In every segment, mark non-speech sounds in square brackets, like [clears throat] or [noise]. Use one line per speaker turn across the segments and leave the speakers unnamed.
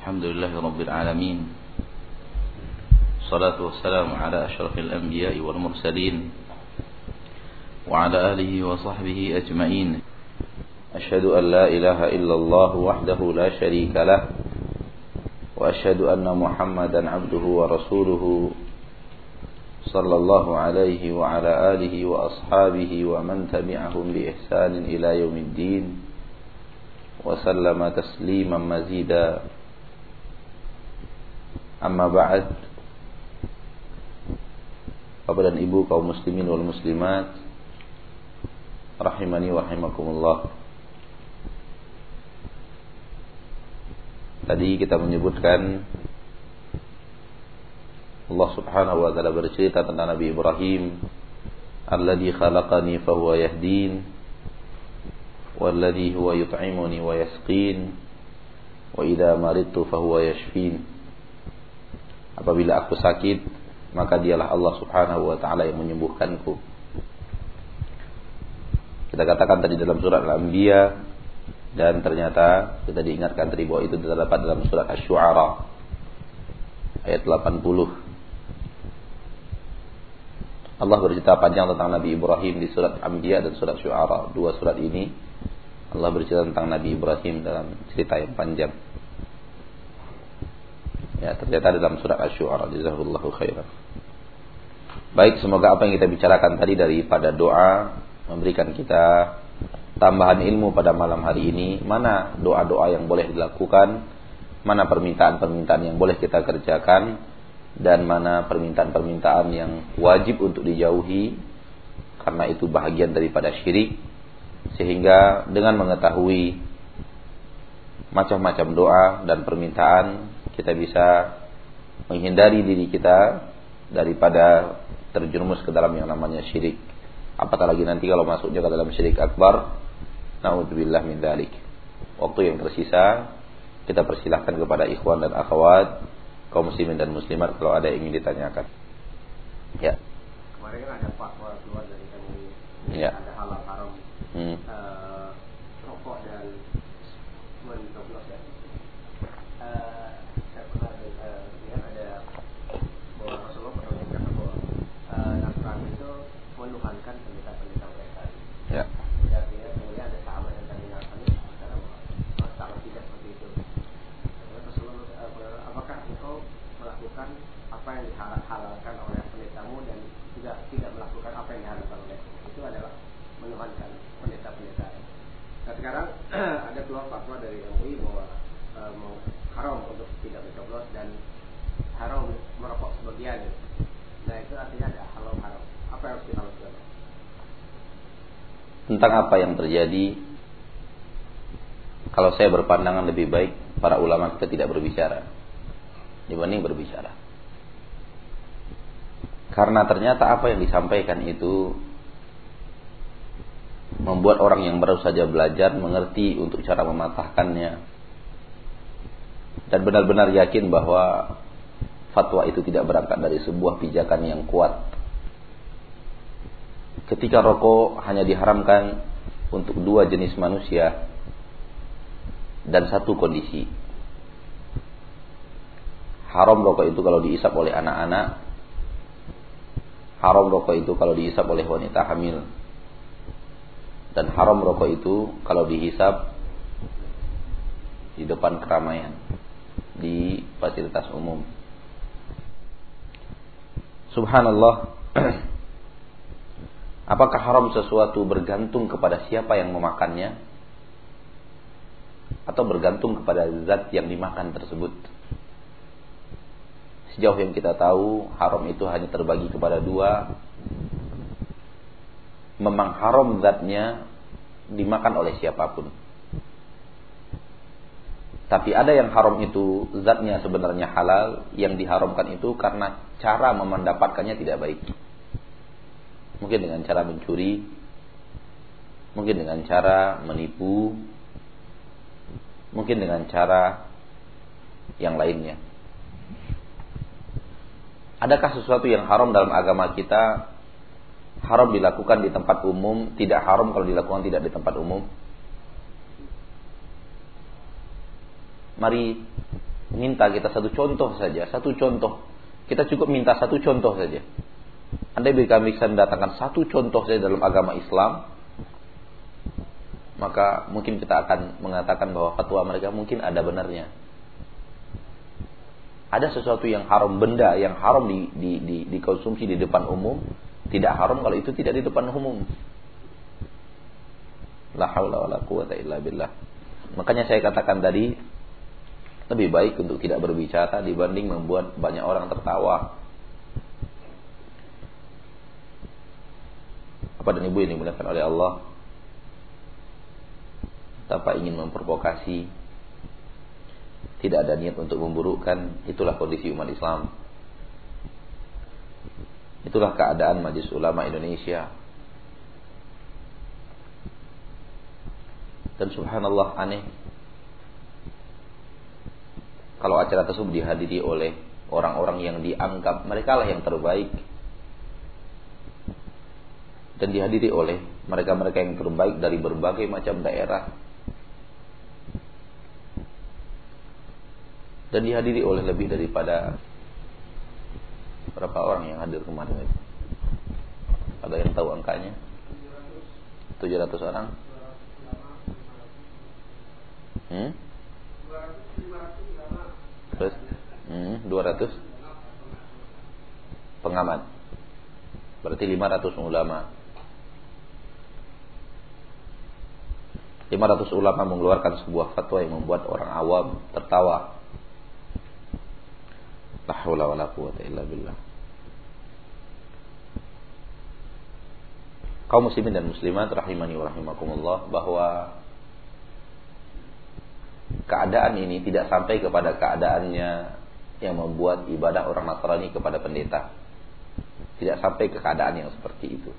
الحمد لله رب العالمين. الصلاة والسلام على أشرف الأنبياء والمرسلين وعلى آله وصحبه أجمعين. أشهد أن لا إله إلا الله وحده لا شريك له وأشهد أن محمدا عبده ورسوله صلى الله عليه وعلى آله وأصحابه ومن تبعهم بإحسان إلى يوم الدين وسلم تسليما مزيدا. Amma ba'd. Bapak dan Ibu kaum muslimin wal muslimat Rahimani wa rahimakumullah. Tadi kita menyebutkan Allah subhanahu wa ta'ala bercerita tentang Nabi Ibrahim Alladhi khalaqani fahuwa yahdin Walladhi huwa yut'imuni wa yasqin Wa idha maridtu fahuwa yashfin Apabila aku sakit, maka dialah Allah Subhanahu wa taala yang menyembuhkanku. Kita katakan tadi dalam surat Al-Anbiya dan ternyata kita diingatkan tadi bahwa itu terdapat dalam surat Asy-Syu'ara ayat 80. Allah bercerita panjang tentang Nabi Ibrahim di surat Anbiya dan surat Syu'ara. Dua surat ini Allah bercerita tentang Nabi Ibrahim dalam cerita yang panjang. Ya, ternyata dalam surat Asy-Syu'ara. Jazakallahu khairan. Baik, semoga apa yang kita bicarakan tadi daripada doa memberikan kita tambahan ilmu pada malam hari ini, mana doa-doa yang boleh dilakukan, mana permintaan-permintaan yang boleh kita kerjakan dan mana permintaan-permintaan yang wajib untuk dijauhi karena itu bahagian daripada syirik sehingga dengan mengetahui macam-macam doa dan permintaan kita bisa menghindari diri kita daripada terjerumus ke dalam yang namanya syirik. Apatah lagi nanti kalau masuk juga dalam syirik akbar, naudzubillah min dalik. Waktu yang tersisa kita persilahkan kepada ikhwan dan akhwat kaum muslimin dan muslimat kalau ada yang ingin ditanyakan. Ya.
Kemarin kan ada fatwa keluar dari MUI.
Ya.
Ada halal haram.
Hmm.
Uh, rokok dan mencoblos ya. Uh, saya pernah uh, lihat ada bahwa Rasulullah pernah menyatakan bahwa uh, Nasrani itu menuhankan pendeta-pendeta mereka.
Ya.
Jadi artinya kemudian ada sahabat yang tadi Nasrani sekarang bahwa oh, salah tidak seperti itu. Kemudian Rasulullah uh, berkata, apakah engkau melakukan apa yang dihalalkan oleh pendetamu dan juga tidak melakukan apa yang dihalalkan oleh itu adalah menuhankan pendeta-pendeta. Nah sekarang ada keluar fatwa dari MUI bahwa e, mau haram untuk tidak mencoblos dan haram merokok sebagian. Nah itu artinya ada halal haram. Apa yang harus kita lakukan?
Tentang apa yang terjadi kalau saya berpandangan lebih baik para ulama kita tidak berbicara dibanding berbicara. Karena ternyata apa yang disampaikan itu membuat orang yang baru saja belajar mengerti untuk cara mematahkannya dan benar-benar yakin bahwa fatwa itu tidak berangkat dari sebuah pijakan yang kuat. Ketika rokok hanya diharamkan untuk dua jenis manusia dan satu kondisi. Haram rokok itu kalau diisap oleh anak-anak. Haram rokok itu kalau diisap oleh wanita hamil dan haram rokok itu kalau dihisap di depan keramaian di fasilitas umum. Subhanallah. [clears throat] Apakah haram sesuatu bergantung kepada siapa yang memakannya? Atau bergantung kepada zat yang dimakan tersebut? Sejauh yang kita tahu, haram itu hanya terbagi kepada dua, memang haram zatnya dimakan oleh siapa pun. Tapi ada yang haram itu zatnya sebenarnya halal, yang diharamkan itu karena cara mendapatkannya tidak baik. Mungkin dengan cara mencuri, mungkin dengan cara menipu, mungkin dengan cara yang lainnya. Adakah sesuatu yang haram dalam agama kita haram dilakukan di tempat umum, tidak haram kalau dilakukan tidak di tempat umum. Mari minta kita satu contoh saja, satu contoh. Kita cukup minta satu contoh saja. Anda kami bisa mendatangkan satu contoh saja dalam agama Islam, maka mungkin kita akan mengatakan bahwa fatwa mereka mungkin ada benarnya. Ada sesuatu yang haram, benda yang haram di, di, di, dikonsumsi di depan umum, tidak haram kalau itu tidak di depan umum. La haula wala quwata illa billah. Makanya saya katakan tadi lebih baik untuk tidak berbicara dibanding membuat banyak orang tertawa. Apa dan ibu yang dimuliakan oleh Allah? tanpa ingin memprovokasi tidak ada niat untuk memburukkan itulah kondisi umat Islam. Itulah keadaan Majelis Ulama Indonesia. Dan subhanallah aneh. Kalau acara tersebut dihadiri oleh orang-orang yang dianggap mereka lah yang terbaik dan dihadiri oleh mereka-mereka yang terbaik dari berbagai macam daerah dan dihadiri oleh lebih daripada berapa orang yang hadir kemarin itu? Ada yang tahu angkanya? 700 orang? Hmm? Terus? Hmm, 200? Pengamat. Berarti 500 ulama. 500 ulama mengeluarkan sebuah fatwa yang membuat orang awam tertawa La haula wala quwata illa billah. Kaum muslimin dan muslimat rahimani wa rahimakumullah bahwa keadaan ini tidak sampai kepada keadaannya yang membuat ibadah orang Nasrani kepada pendeta. Tidak sampai ke keadaan yang seperti itu.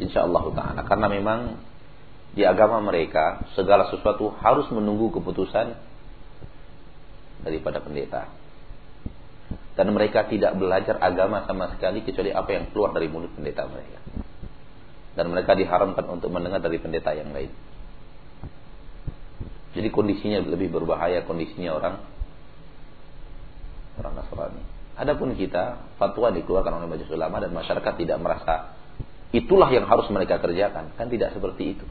Insya Allah Ta'ala. Karena memang di agama mereka segala sesuatu harus menunggu keputusan daripada pendeta dan mereka tidak belajar agama sama sekali kecuali apa yang keluar dari mulut pendeta mereka. Dan mereka diharamkan untuk mendengar dari pendeta yang lain. Jadi kondisinya lebih berbahaya kondisinya orang orang Nasrani. Adapun kita fatwa dikeluarkan oleh majelis ulama dan masyarakat tidak merasa itulah yang harus mereka kerjakan, kan tidak seperti itu.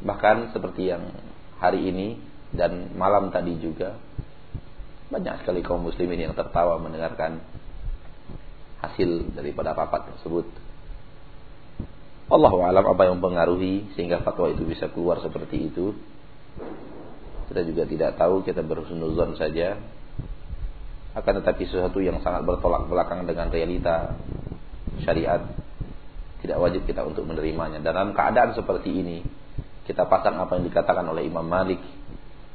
Bahkan seperti yang hari ini dan malam tadi juga banyak sekali kaum muslimin yang tertawa mendengarkan hasil daripada rapat tersebut. Allah alam apa yang mempengaruhi sehingga fatwa itu bisa keluar seperti itu. Kita juga tidak tahu, kita berhusnuzon saja. Akan tetapi sesuatu yang sangat bertolak belakang dengan realita syariat tidak wajib kita untuk menerimanya. Dalam keadaan seperti ini, kita pasang apa yang dikatakan oleh Imam Malik.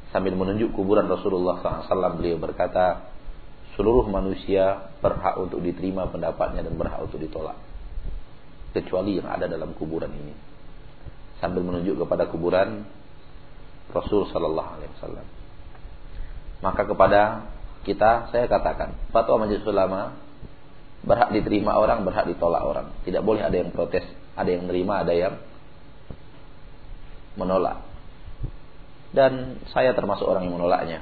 Sambil menunjuk kuburan Rasulullah SAW beliau berkata seluruh manusia berhak untuk diterima pendapatnya dan berhak untuk ditolak kecuali yang ada dalam kuburan ini. Sambil menunjuk kepada kuburan Rasul Sallallahu Alaihi Wasallam. Maka kepada kita saya katakan fatwa majelis ulama berhak diterima orang berhak ditolak orang. Tidak boleh ada yang protes ada yang menerima ada yang menolak. Dan saya termasuk orang yang menolaknya.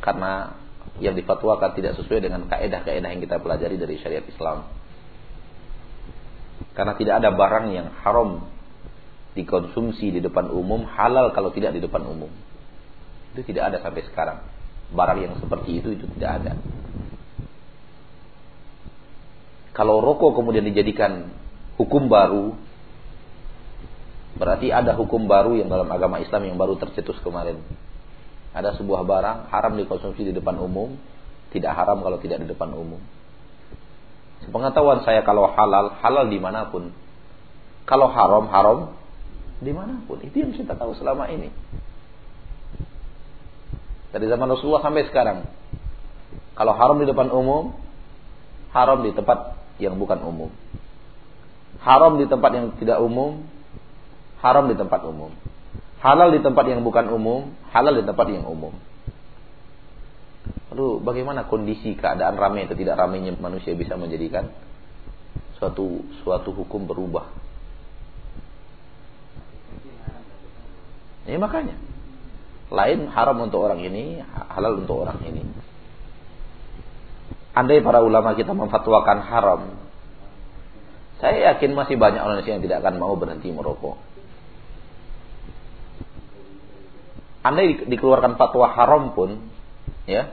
Karena yang difatwakan tidak sesuai dengan kaedah-kaedah yang kita pelajari dari syariat Islam. Karena tidak ada barang yang haram dikonsumsi di depan umum halal kalau tidak di depan umum. Itu tidak ada sampai sekarang. Barang yang seperti itu itu tidak ada. Kalau rokok kemudian dijadikan hukum baru Berarti ada hukum baru yang dalam agama Islam yang baru tercetus kemarin. Ada sebuah barang haram dikonsumsi di depan umum, tidak haram kalau tidak di depan umum. Pengetahuan saya kalau halal, halal di mana pun. Kalau haram, haram di mana pun. Itu yang kita tahu selama ini. Dari zaman Rasulullah sampai sekarang. Kalau haram di depan umum, haram di tempat yang bukan umum. Haram di tempat yang tidak umum, haram di tempat umum. Halal di tempat yang bukan umum, halal di tempat yang umum. Lalu bagaimana kondisi keadaan ramai atau tidak ramainya manusia bisa menjadikan suatu suatu hukum berubah? Ya makanya. lain haram untuk orang ini, halal untuk orang ini. Andai para ulama kita memfatwakan haram, saya yakin masih banyak orang Indonesia yang tidak akan mau berhenti merokok. Andai dikeluarkan fatwa haram pun, ya,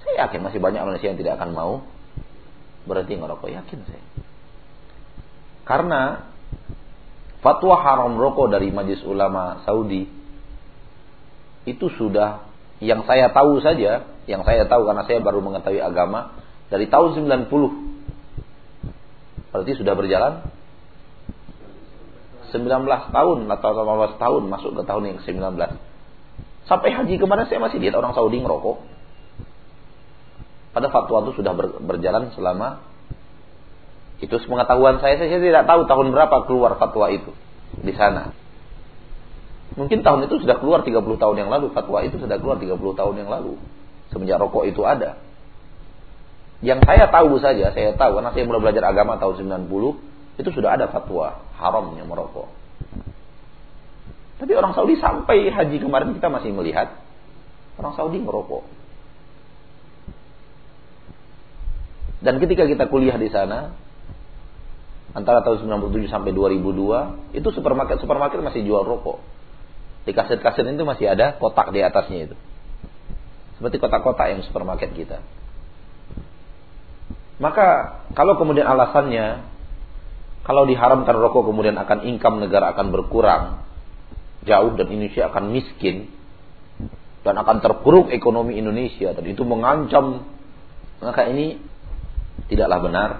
saya yakin masih banyak Indonesia yang tidak akan mau berhenti merokok. Yakin saya. Karena fatwa haram rokok dari Majelis Ulama Saudi itu sudah yang saya tahu saja, yang saya tahu karena saya baru mengetahui agama dari tahun 90. Berarti sudah berjalan 19 tahun atau 18 tahun masuk ke tahun yang ke-19. Sampai haji kemarin saya masih lihat orang Saudi ngerokok. Pada fatwa itu sudah berjalan selama itu sepengetahuan saya, saya tidak tahu tahun berapa keluar fatwa itu di sana. Mungkin tahun itu sudah keluar 30 tahun yang lalu, fatwa itu sudah keluar 30 tahun yang lalu. Semenjak rokok itu ada. Yang saya tahu saja, saya tahu karena saya mulai belajar agama tahun 90, itu sudah ada fatwa haramnya merokok. Tapi orang Saudi sampai haji kemarin kita masih melihat orang Saudi merokok. Dan ketika kita kuliah di sana, antara tahun 97 sampai 2002, itu supermarket supermarket masih jual rokok. Di kaset-kaset itu masih ada kotak di atasnya itu. Seperti kotak-kotak yang supermarket kita. Maka kalau kemudian alasannya kalau diharamkan rokok kemudian akan income negara akan berkurang jauh dan Indonesia akan miskin dan akan terpuruk ekonomi Indonesia dan itu mengancam maka ini tidaklah benar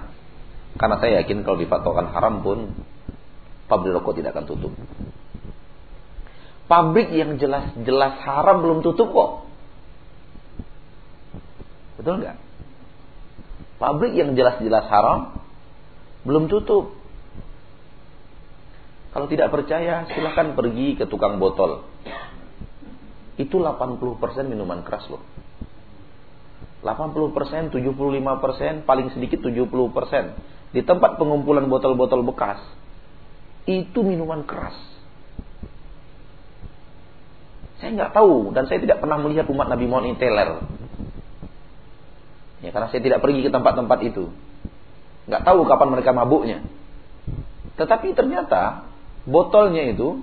karena saya yakin kalau difatwakan haram pun pabrik rokok tidak akan tutup pabrik yang jelas-jelas haram belum tutup kok. Betul nggak? Pabrik yang jelas-jelas haram belum tutup. Kalau tidak percaya, silahkan pergi ke tukang botol. Itu 80% minuman keras loh. 80%, 75%, paling sedikit 70%. Di tempat pengumpulan botol-botol bekas, itu minuman keras. Saya nggak tahu dan saya tidak pernah melihat umat Nabi Muhammad ini teler. Ya, karena saya tidak pergi ke tempat-tempat itu. Nggak tahu kapan mereka mabuknya. Tetapi ternyata botolnya itu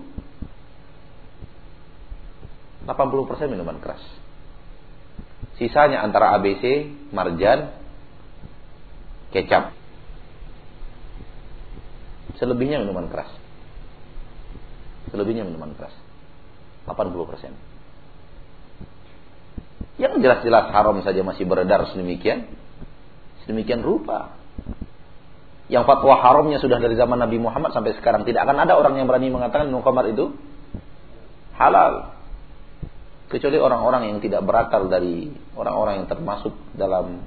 80% minuman keras. Sisanya antara ABC, marjan, kecap. Selebihnya minuman keras. Selebihnya minuman keras. 80%. Yang jelas-jelas haram saja masih beredar sedemikian. Sedemikian rupa. Yang fatwa haramnya sudah dari zaman Nabi Muhammad sampai sekarang. Tidak akan ada orang yang berani mengatakan minum itu halal. Kecuali orang-orang yang tidak berakal dari orang-orang yang termasuk dalam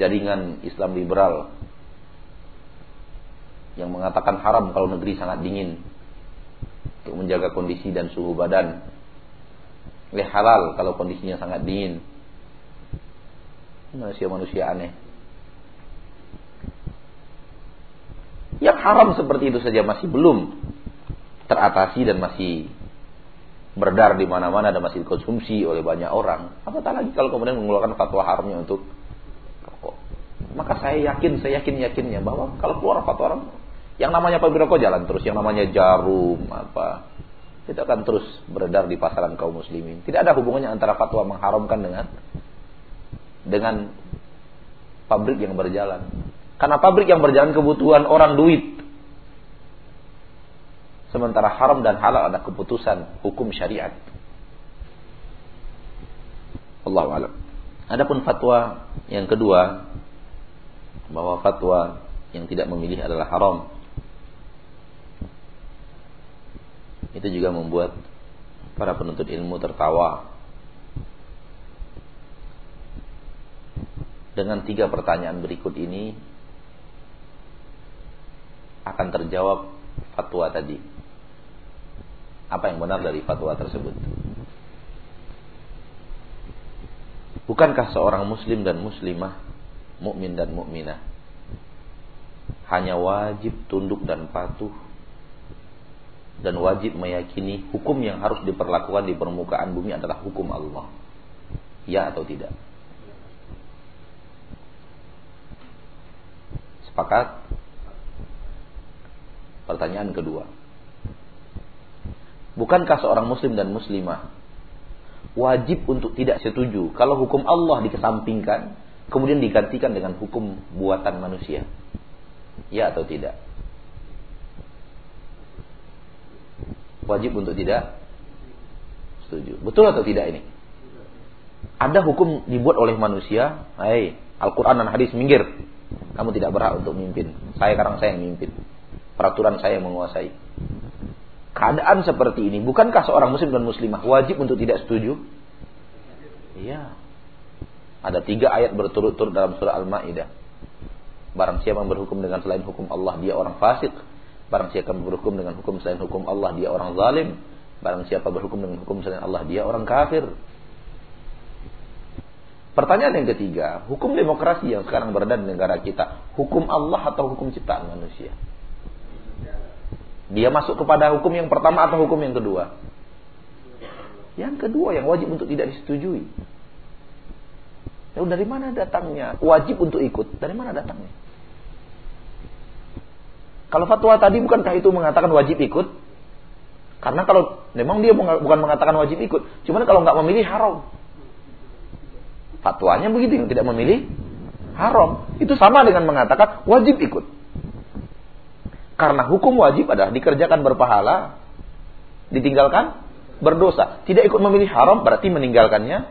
jaringan Islam liberal. Yang mengatakan haram kalau negeri sangat dingin untuk menjaga kondisi dan suhu badan. Ini halal kalau kondisinya sangat dingin. Manusia-manusia aneh. Yang haram seperti itu saja masih belum teratasi dan masih berdar di mana-mana dan masih dikonsumsi oleh banyak orang. Apatah lagi kalau kemudian mengeluarkan fatwa haramnya untuk rokok. Maka saya yakin, saya yakin yakinnya bahwa kalau keluar fatwa haram yang namanya pabrik rokok jalan terus, yang namanya jarum apa itu akan terus beredar di pasaran kaum muslimin. Tidak ada hubungannya antara fatwa mengharamkan dengan dengan pabrik yang berjalan. Karena pabrik yang berjalan kebutuhan orang duit. Sementara haram dan halal ada keputusan hukum syariat. Allah alam. Adapun fatwa yang kedua bahwa fatwa yang tidak memilih adalah haram itu juga membuat para penuntut ilmu tertawa dengan tiga pertanyaan berikut ini akan terjawab fatwa tadi apa yang benar dari fatwa tersebut bukankah seorang muslim dan muslimah mukmin dan mukminah hanya wajib tunduk dan patuh dan wajib meyakini hukum yang harus diperlakukan di permukaan bumi adalah hukum Allah. Ya atau tidak? Sepakat? Pertanyaan kedua. Bukankah seorang muslim dan muslimah wajib untuk tidak setuju kalau hukum Allah dikesampingkan kemudian digantikan dengan hukum buatan manusia? Ya atau tidak? wajib untuk tidak setuju. Betul atau tidak ini? Ada hukum dibuat oleh manusia, hai, Al-Quran dan hadis minggir. Kamu tidak berhak untuk memimpin. Saya sekarang saya yang memimpin. Peraturan saya yang menguasai. Keadaan seperti ini, bukankah seorang muslim dan muslimah wajib untuk tidak setuju? Iya. Ada tiga ayat berturut-turut dalam surah Al-Ma'idah. Barang siapa berhukum dengan selain hukum Allah, dia orang fasik. Barang siapa berhukum dengan hukum selain hukum Allah, dia orang zalim. Barang siapa berhukum dengan hukum selain Allah, dia orang kafir. Pertanyaan yang ketiga, hukum demokrasi yang sekarang berada di negara kita, hukum Allah atau hukum ciptaan manusia? Dia masuk kepada hukum yang pertama atau hukum yang kedua? Yang kedua yang wajib untuk tidak disetujui. Lalu dari mana datangnya? Wajib untuk ikut. Dari mana datangnya? Kalau fatwa tadi bukankah itu mengatakan wajib ikut? Karena kalau memang dia bukan mengatakan wajib ikut, cuman kalau nggak memilih haram. Fatwanya begitu tidak memilih haram. Itu sama dengan mengatakan wajib ikut. Karena hukum wajib adalah dikerjakan berpahala, ditinggalkan berdosa. Tidak ikut memilih haram berarti meninggalkannya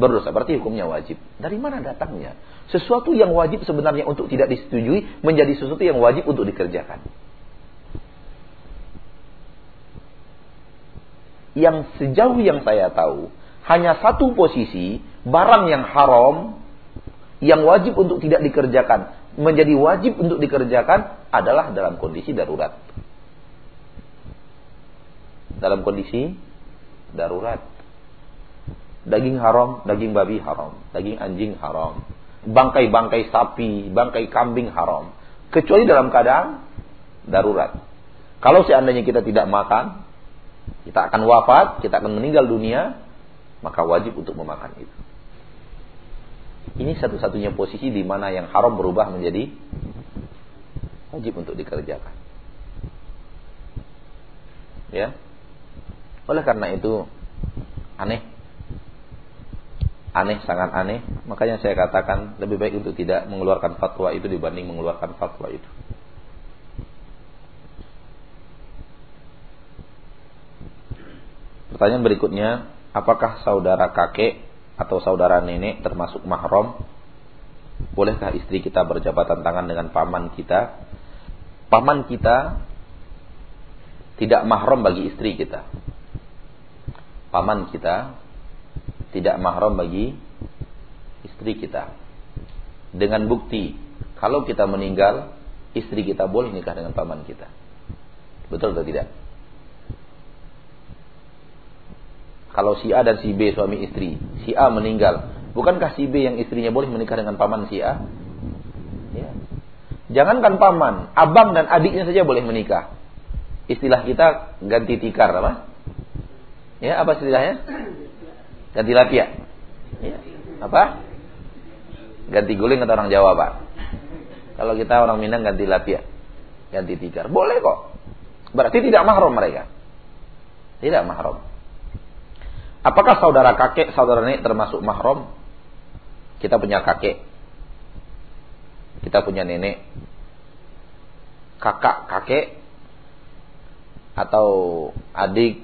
berdosa. Berarti hukumnya wajib. Dari mana datangnya? Sesuatu yang wajib sebenarnya untuk tidak disetujui menjadi sesuatu yang wajib untuk dikerjakan. Yang sejauh yang saya tahu, hanya satu posisi barang yang haram yang wajib untuk tidak dikerjakan menjadi wajib untuk dikerjakan adalah dalam kondisi darurat. Dalam kondisi darurat. Daging haram, daging babi haram, daging anjing haram, bangkai-bangkai sapi, bangkai kambing haram. Kecuali dalam keadaan darurat. Kalau seandainya kita tidak makan, kita akan wafat, kita akan meninggal dunia, maka wajib untuk memakan itu. Ini satu-satunya posisi di mana yang haram berubah menjadi wajib untuk dikerjakan. Ya. Oleh karena itu aneh aneh sangat aneh makanya saya katakan lebih baik untuk tidak mengeluarkan fatwa itu dibanding mengeluarkan fatwa itu pertanyaan berikutnya apakah saudara kakek atau saudara nenek termasuk mahram bolehkah istri kita berjabatan tangan dengan paman kita paman kita tidak mahram bagi istri kita paman kita tidak mahram bagi istri kita. Dengan bukti, kalau kita meninggal, istri kita boleh nikah dengan paman kita. Betul atau tidak? Kalau si A dan si B suami istri, si A meninggal, bukankah si B yang istrinya boleh menikah dengan paman si A? Ya. Jangankan paman, abang dan adiknya saja boleh menikah. Istilah kita ganti tikar apa? Ya, apa istilahnya? Ganti lapia. Ya. Apa? Ganti guling atau orang Jawa, Pak. Kalau kita orang Minang ganti lapia. Ganti tikar. Boleh kok. Berarti tidak mahram mereka. Tidak mahram. Apakah saudara kakek, saudara nenek termasuk mahram? Kita punya kakek. Kita punya nenek. Kakak, kakek. Atau adik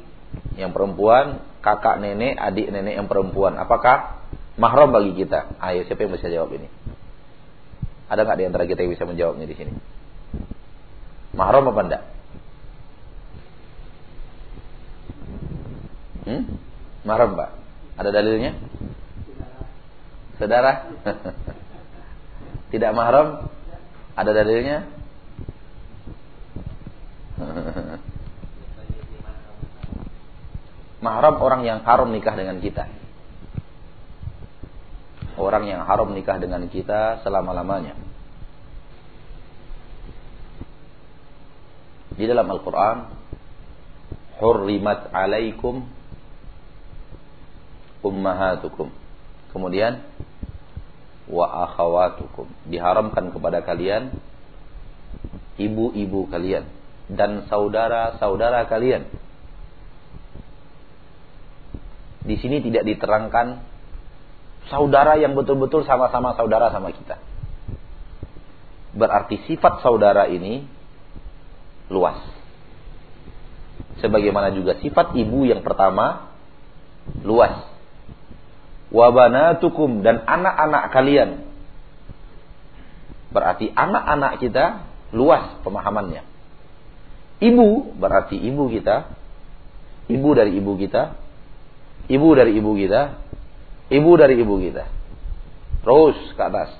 yang perempuan kakak nenek, adik nenek yang perempuan, apakah mahram bagi kita? Ayo siapa yang bisa jawab ini? Ada nggak di antara kita yang bisa menjawabnya di sini? Mahram apa enggak? Hmm? Pak. Ada dalilnya? Saudara? Tidak mahram? Ada dalilnya? mahram orang yang haram nikah dengan kita. Orang yang haram nikah dengan kita selama-lamanya. Di dalam Al-Quran hurrimat alaikum ummahatukum. Kemudian wa akhawatukum. Diharamkan kepada kalian ibu-ibu kalian dan saudara-saudara kalian. Di sini tidak diterangkan saudara yang betul-betul sama-sama saudara sama kita. Berarti sifat saudara ini luas. Sebagaimana juga sifat ibu yang pertama luas wabanatukum dan anak-anak kalian. Berarti anak-anak kita luas pemahamannya. Ibu berarti ibu kita, ibu dari ibu kita, ibu dari ibu kita, ibu dari ibu kita. Terus ke atas.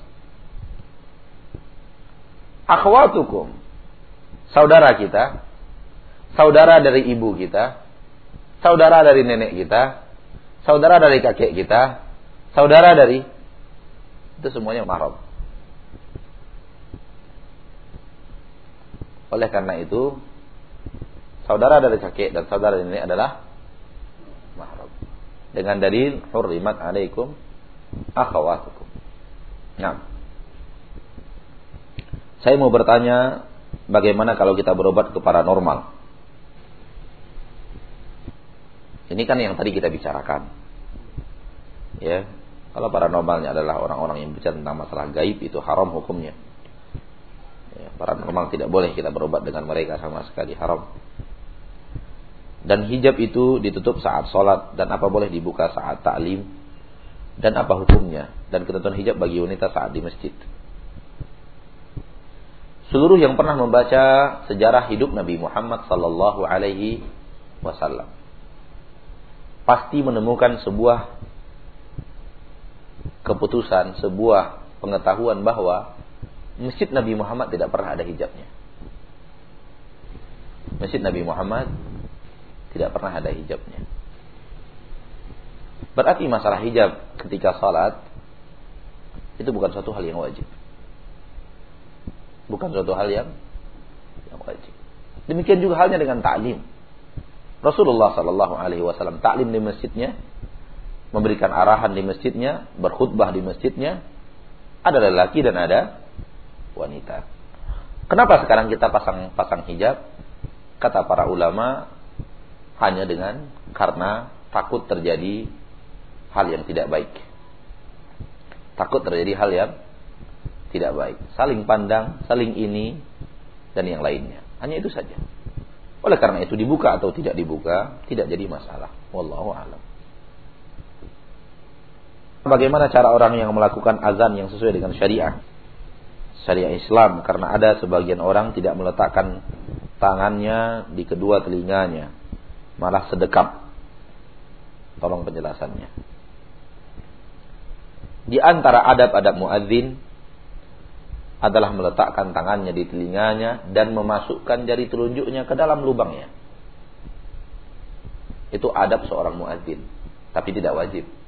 Akhwatukum, saudara kita, saudara dari ibu kita, saudara dari nenek kita, saudara dari kakek kita, saudara dari itu semuanya mahram. Oleh karena itu, saudara dari kakek dan saudara nenek adalah mahram. Dengan dalil hurrimat alaikum akhawatukum. Nah. Saya mau bertanya bagaimana kalau kita berobat ke paranormal? Ini kan yang tadi kita bicarakan. Ya, kalau paranormalnya adalah orang-orang yang bicara tentang masalah gaib itu haram hukumnya. Ya, paranormal tidak boleh kita berobat dengan mereka sama sekali haram. Dan hijab itu ditutup saat sholat dan apa boleh dibuka saat taklim dan apa hukumnya dan ketentuan hijab bagi wanita saat di masjid. Seluruh yang pernah membaca sejarah hidup Nabi Muhammad sallallahu alaihi wasallam pasti menemukan sebuah keputusan, sebuah pengetahuan bahwa Masjid Nabi Muhammad tidak pernah ada hijabnya. Masjid Nabi Muhammad tidak pernah ada hijabnya. Berarti masalah hijab ketika salat itu bukan suatu hal yang wajib. Bukan suatu hal yang yang wajib. Demikian juga halnya dengan taklim. Rasulullah Shallallahu Alaihi Wasallam taklim di masjidnya, memberikan arahan di masjidnya, berkhutbah di masjidnya, ada lelaki dan ada wanita. Kenapa sekarang kita pasang pasang hijab? Kata para ulama hanya dengan karena takut terjadi hal yang tidak baik. Takut terjadi hal yang tidak baik. Saling pandang, saling ini dan yang lainnya. Hanya itu saja. Oleh karena itu dibuka atau tidak dibuka tidak jadi masalah. Wallahu a'lam. Bagaimana cara orang yang melakukan azan yang sesuai dengan syariah? Syariah Islam karena ada sebagian orang tidak meletakkan tangannya di kedua telinganya, malah sedekap. Tolong penjelasannya. Di antara adab-adab muadzin adalah meletakkan tangannya di telinganya dan memasukkan jari telunjuknya ke dalam lubangnya. Itu adab seorang muadzin, tapi tidak wajib.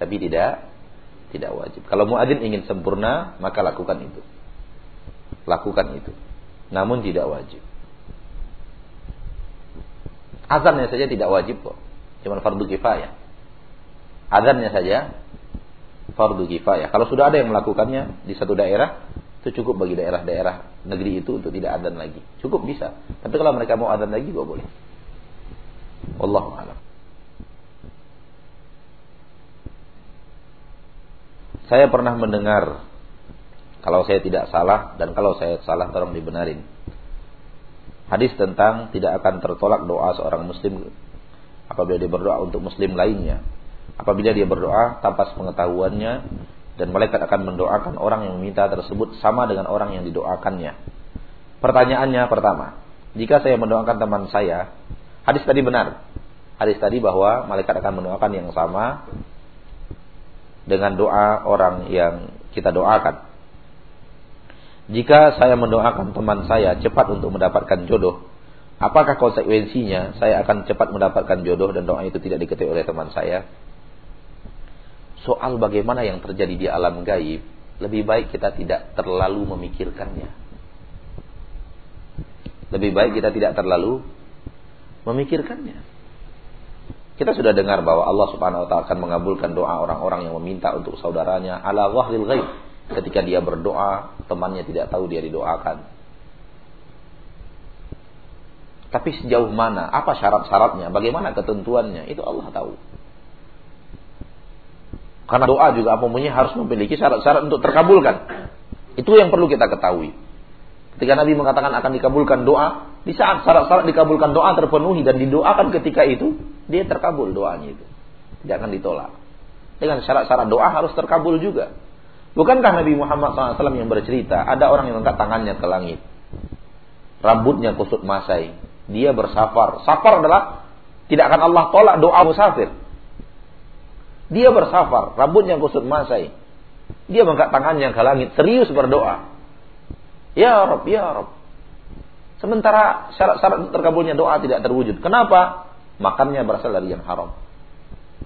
Tapi tidak tidak wajib. Kalau muadzin ingin sempurna, maka lakukan itu. Lakukan itu. Namun tidak wajib. Azannya saja tidak wajib kok. Cuma fardu kifayah. Azannya saja fardu kifayah. Kalau sudah ada yang melakukannya di satu daerah, itu cukup bagi daerah-daerah negeri itu untuk tidak adzan lagi. Cukup bisa. Tapi kalau mereka mau adzan lagi juga boleh. Wallahu a'lam. Saya pernah mendengar kalau saya tidak salah dan kalau saya salah tolong dibenarin. Hadis tentang tidak akan tertolak doa seorang muslim apabila dia berdoa untuk muslim lainnya apabila dia berdoa tanpa pengetahuannya dan malaikat akan mendoakan orang yang meminta tersebut sama dengan orang yang didoakannya. Pertanyaannya pertama, jika saya mendoakan teman saya, hadis tadi benar. Hadis tadi bahwa malaikat akan mendoakan yang sama dengan doa orang yang kita doakan. Jika saya mendoakan teman saya cepat untuk mendapatkan jodoh, apakah konsekuensinya saya akan cepat mendapatkan jodoh dan doa itu tidak diketik oleh teman saya? soal bagaimana yang terjadi di alam gaib, lebih baik kita tidak terlalu memikirkannya. Lebih baik kita tidak terlalu memikirkannya. Kita sudah dengar bahwa Allah Subhanahu wa taala akan mengabulkan doa orang-orang yang meminta untuk saudaranya ala ghahril ghaib. Ketika dia berdoa, temannya tidak tahu dia didoakan. Tapi sejauh mana, apa syarat-syaratnya, bagaimana ketentuannya, itu Allah tahu. Karena doa juga umumnya harus memiliki syarat-syarat untuk terkabulkan. Itu yang perlu kita ketahui. Ketika Nabi mengatakan akan dikabulkan doa, di saat syarat-syarat dikabulkan doa terpenuhi dan didoakan ketika itu, dia terkabul doanya itu. Tidak akan ditolak. Dengan syarat-syarat doa harus terkabul juga. Bukankah Nabi Muhammad SAW yang bercerita, ada orang yang mengangkat tangannya ke langit. Rambutnya kusut masai. Dia bersafar. Safar adalah tidak akan Allah tolak doa musafir. Dia bersafar, rambutnya kusut masai. Dia mengangkat tangannya ke langit, serius berdoa. Ya Rob, ya Rob. Sementara syarat-syarat terkabulnya doa tidak terwujud. Kenapa? Makannya berasal dari yang haram.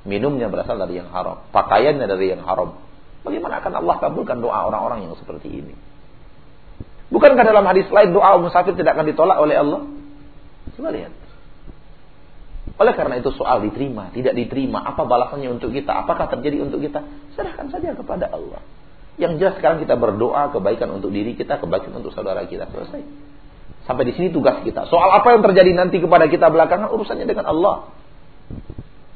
Minumnya berasal dari yang haram. Pakaiannya dari yang haram. Bagaimana akan Allah kabulkan doa orang-orang yang seperti ini? Bukankah dalam hadis lain doa musafir tidak akan ditolak oleh Allah? Coba lihat. Oleh karena itu soal diterima, tidak diterima, apa balasannya untuk kita, apakah terjadi untuk kita, serahkan saja kepada Allah. Yang jelas sekarang kita berdoa kebaikan untuk diri kita, kebaikan untuk saudara kita. Selesai. Sampai di sini tugas kita. Soal apa yang terjadi nanti kepada kita belakangan urusannya dengan Allah.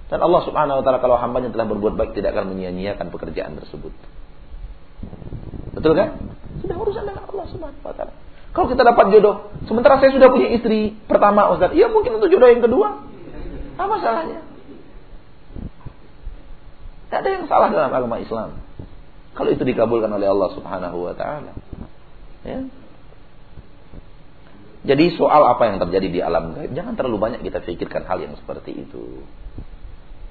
Dan Allah Subhanahu wa taala kalau hambanya telah berbuat baik tidak akan menyia-nyiakan pekerjaan tersebut. Betul kan? Sudah urusan dengan Allah Subhanahu wa taala. Kalau kita dapat jodoh, sementara saya sudah punya istri pertama Ustaz, ya mungkin untuk jodoh yang kedua. Apa salahnya? Tidak ada yang salah dalam agama Islam. Kalau itu dikabulkan oleh Allah Subhanahu wa taala. Ya. Jadi soal apa yang terjadi di alam gaib, jangan terlalu banyak kita pikirkan hal yang seperti itu.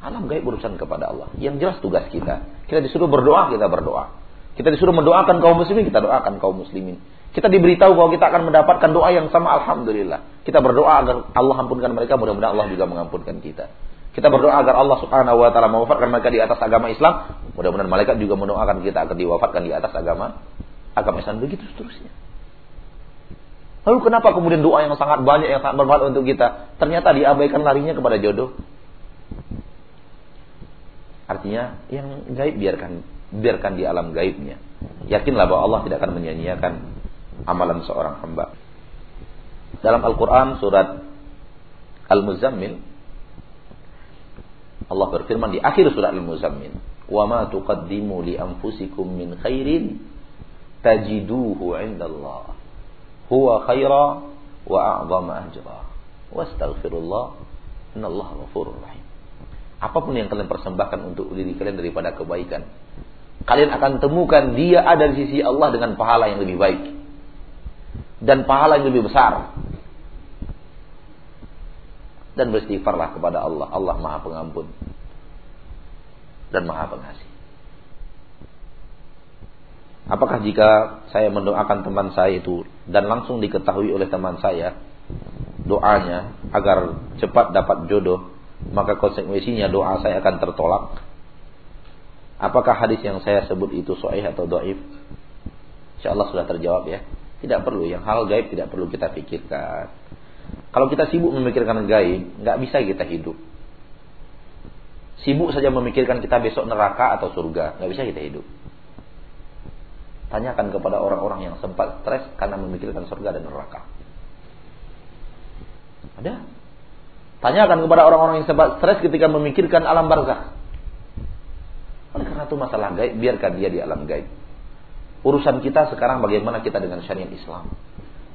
Alam gaib urusan kepada Allah. Yang jelas tugas kita. Kita disuruh berdoa, kita berdoa. Kita disuruh mendoakan kaum muslimin, kita doakan kaum muslimin. Kita diberitahu bahwa kita akan mendapatkan doa yang sama alhamdulillah. Kita berdoa agar Allah ampunkan mereka, mudah-mudahan Allah juga mengampunkan kita. Kita berdoa agar Allah Subhanahu wa taala mewafatkan mereka di atas agama Islam, mudah-mudahan malaikat juga mendoakan kita agar diwafatkan di atas agama agama Islam begitu seterusnya. Lalu kenapa kemudian doa yang sangat banyak yang sangat bermanfaat untuk kita ternyata diabaikan larinya kepada jodoh? Artinya yang gaib biarkan biarkan di alam gaibnya. Yakinlah bahwa Allah tidak akan menyanyiakan amalan seorang hamba. Dalam Al-Quran surat Al-Muzammil Allah berfirman di akhir surat Al-Muzammil wa ma tuqaddimu li anfusikum min khairin tajiduhu 'indallah huwa khaira wa a'zama ajra wastaghfirullah innallaha ghafurur rahim apa pun yang kalian persembahkan untuk diri kalian daripada kebaikan kalian akan temukan dia ada di sisi Allah dengan pahala yang lebih baik dan pahala yang lebih besar. Dan beristighfarlah kepada Allah. Allah Maha Pengampun dan Maha Pengasih. Apakah jika saya mendoakan teman saya itu dan langsung diketahui oleh teman saya doanya agar cepat dapat jodoh, maka konsekuensinya doa saya akan tertolak? Apakah hadis yang saya sebut itu sahih atau dhaif? Insyaallah sudah terjawab ya. Tidak perlu, yang hal gaib tidak perlu kita pikirkan. Kalau kita sibuk memikirkan gaib, nggak bisa kita hidup. Sibuk saja memikirkan kita besok neraka atau surga, nggak bisa kita hidup. Tanyakan kepada orang-orang yang sempat stres karena memikirkan surga dan neraka. Ada. Tanyakan kepada orang-orang yang sempat stres ketika memikirkan alam barzakh. Oleh karena itu masalah gaib, biarkan dia di alam gaib. Urusan kita sekarang bagaimana kita dengan syariat Islam.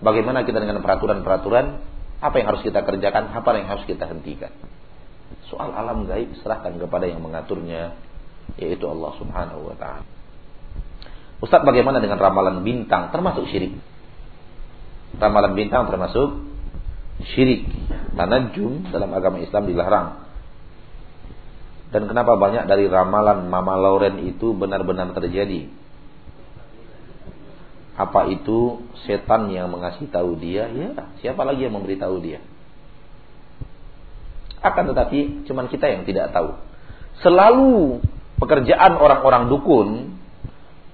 Bagaimana kita dengan peraturan-peraturan, apa yang harus kita kerjakan, apa yang harus kita hentikan. Soal alam gaib serahkan kepada yang mengaturnya, yaitu Allah Subhanahu wa taala. Ustaz bagaimana dengan ramalan bintang termasuk syirik? Ramalan bintang termasuk syirik. Tanajum dalam agama Islam dilarang. Dan kenapa banyak dari ramalan Mama Lauren itu benar-benar terjadi? Apa itu setan yang mengasih tahu dia? Ya, siapa lagi yang memberitahu dia? Akan tetapi cuman kita yang tidak tahu. Selalu pekerjaan orang-orang dukun,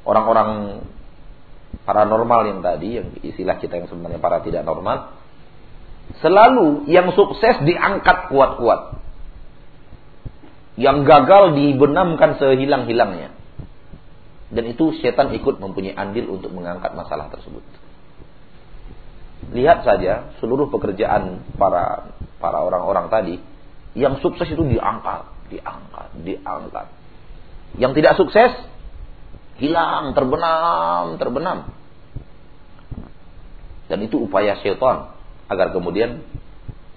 orang-orang paranormal yang tadi, yang istilah kita yang sebenarnya para tidak normal, Selalu yang sukses diangkat kuat-kuat. Yang gagal dibenamkan sehilang-hilangnya. Dan itu setan ikut mempunyai andil untuk mengangkat masalah tersebut. Lihat saja seluruh pekerjaan para para orang-orang tadi yang sukses itu diangkat, diangkat, diangkat. Yang tidak sukses hilang, terbenam, terbenam. Dan itu upaya syaitan agar kemudian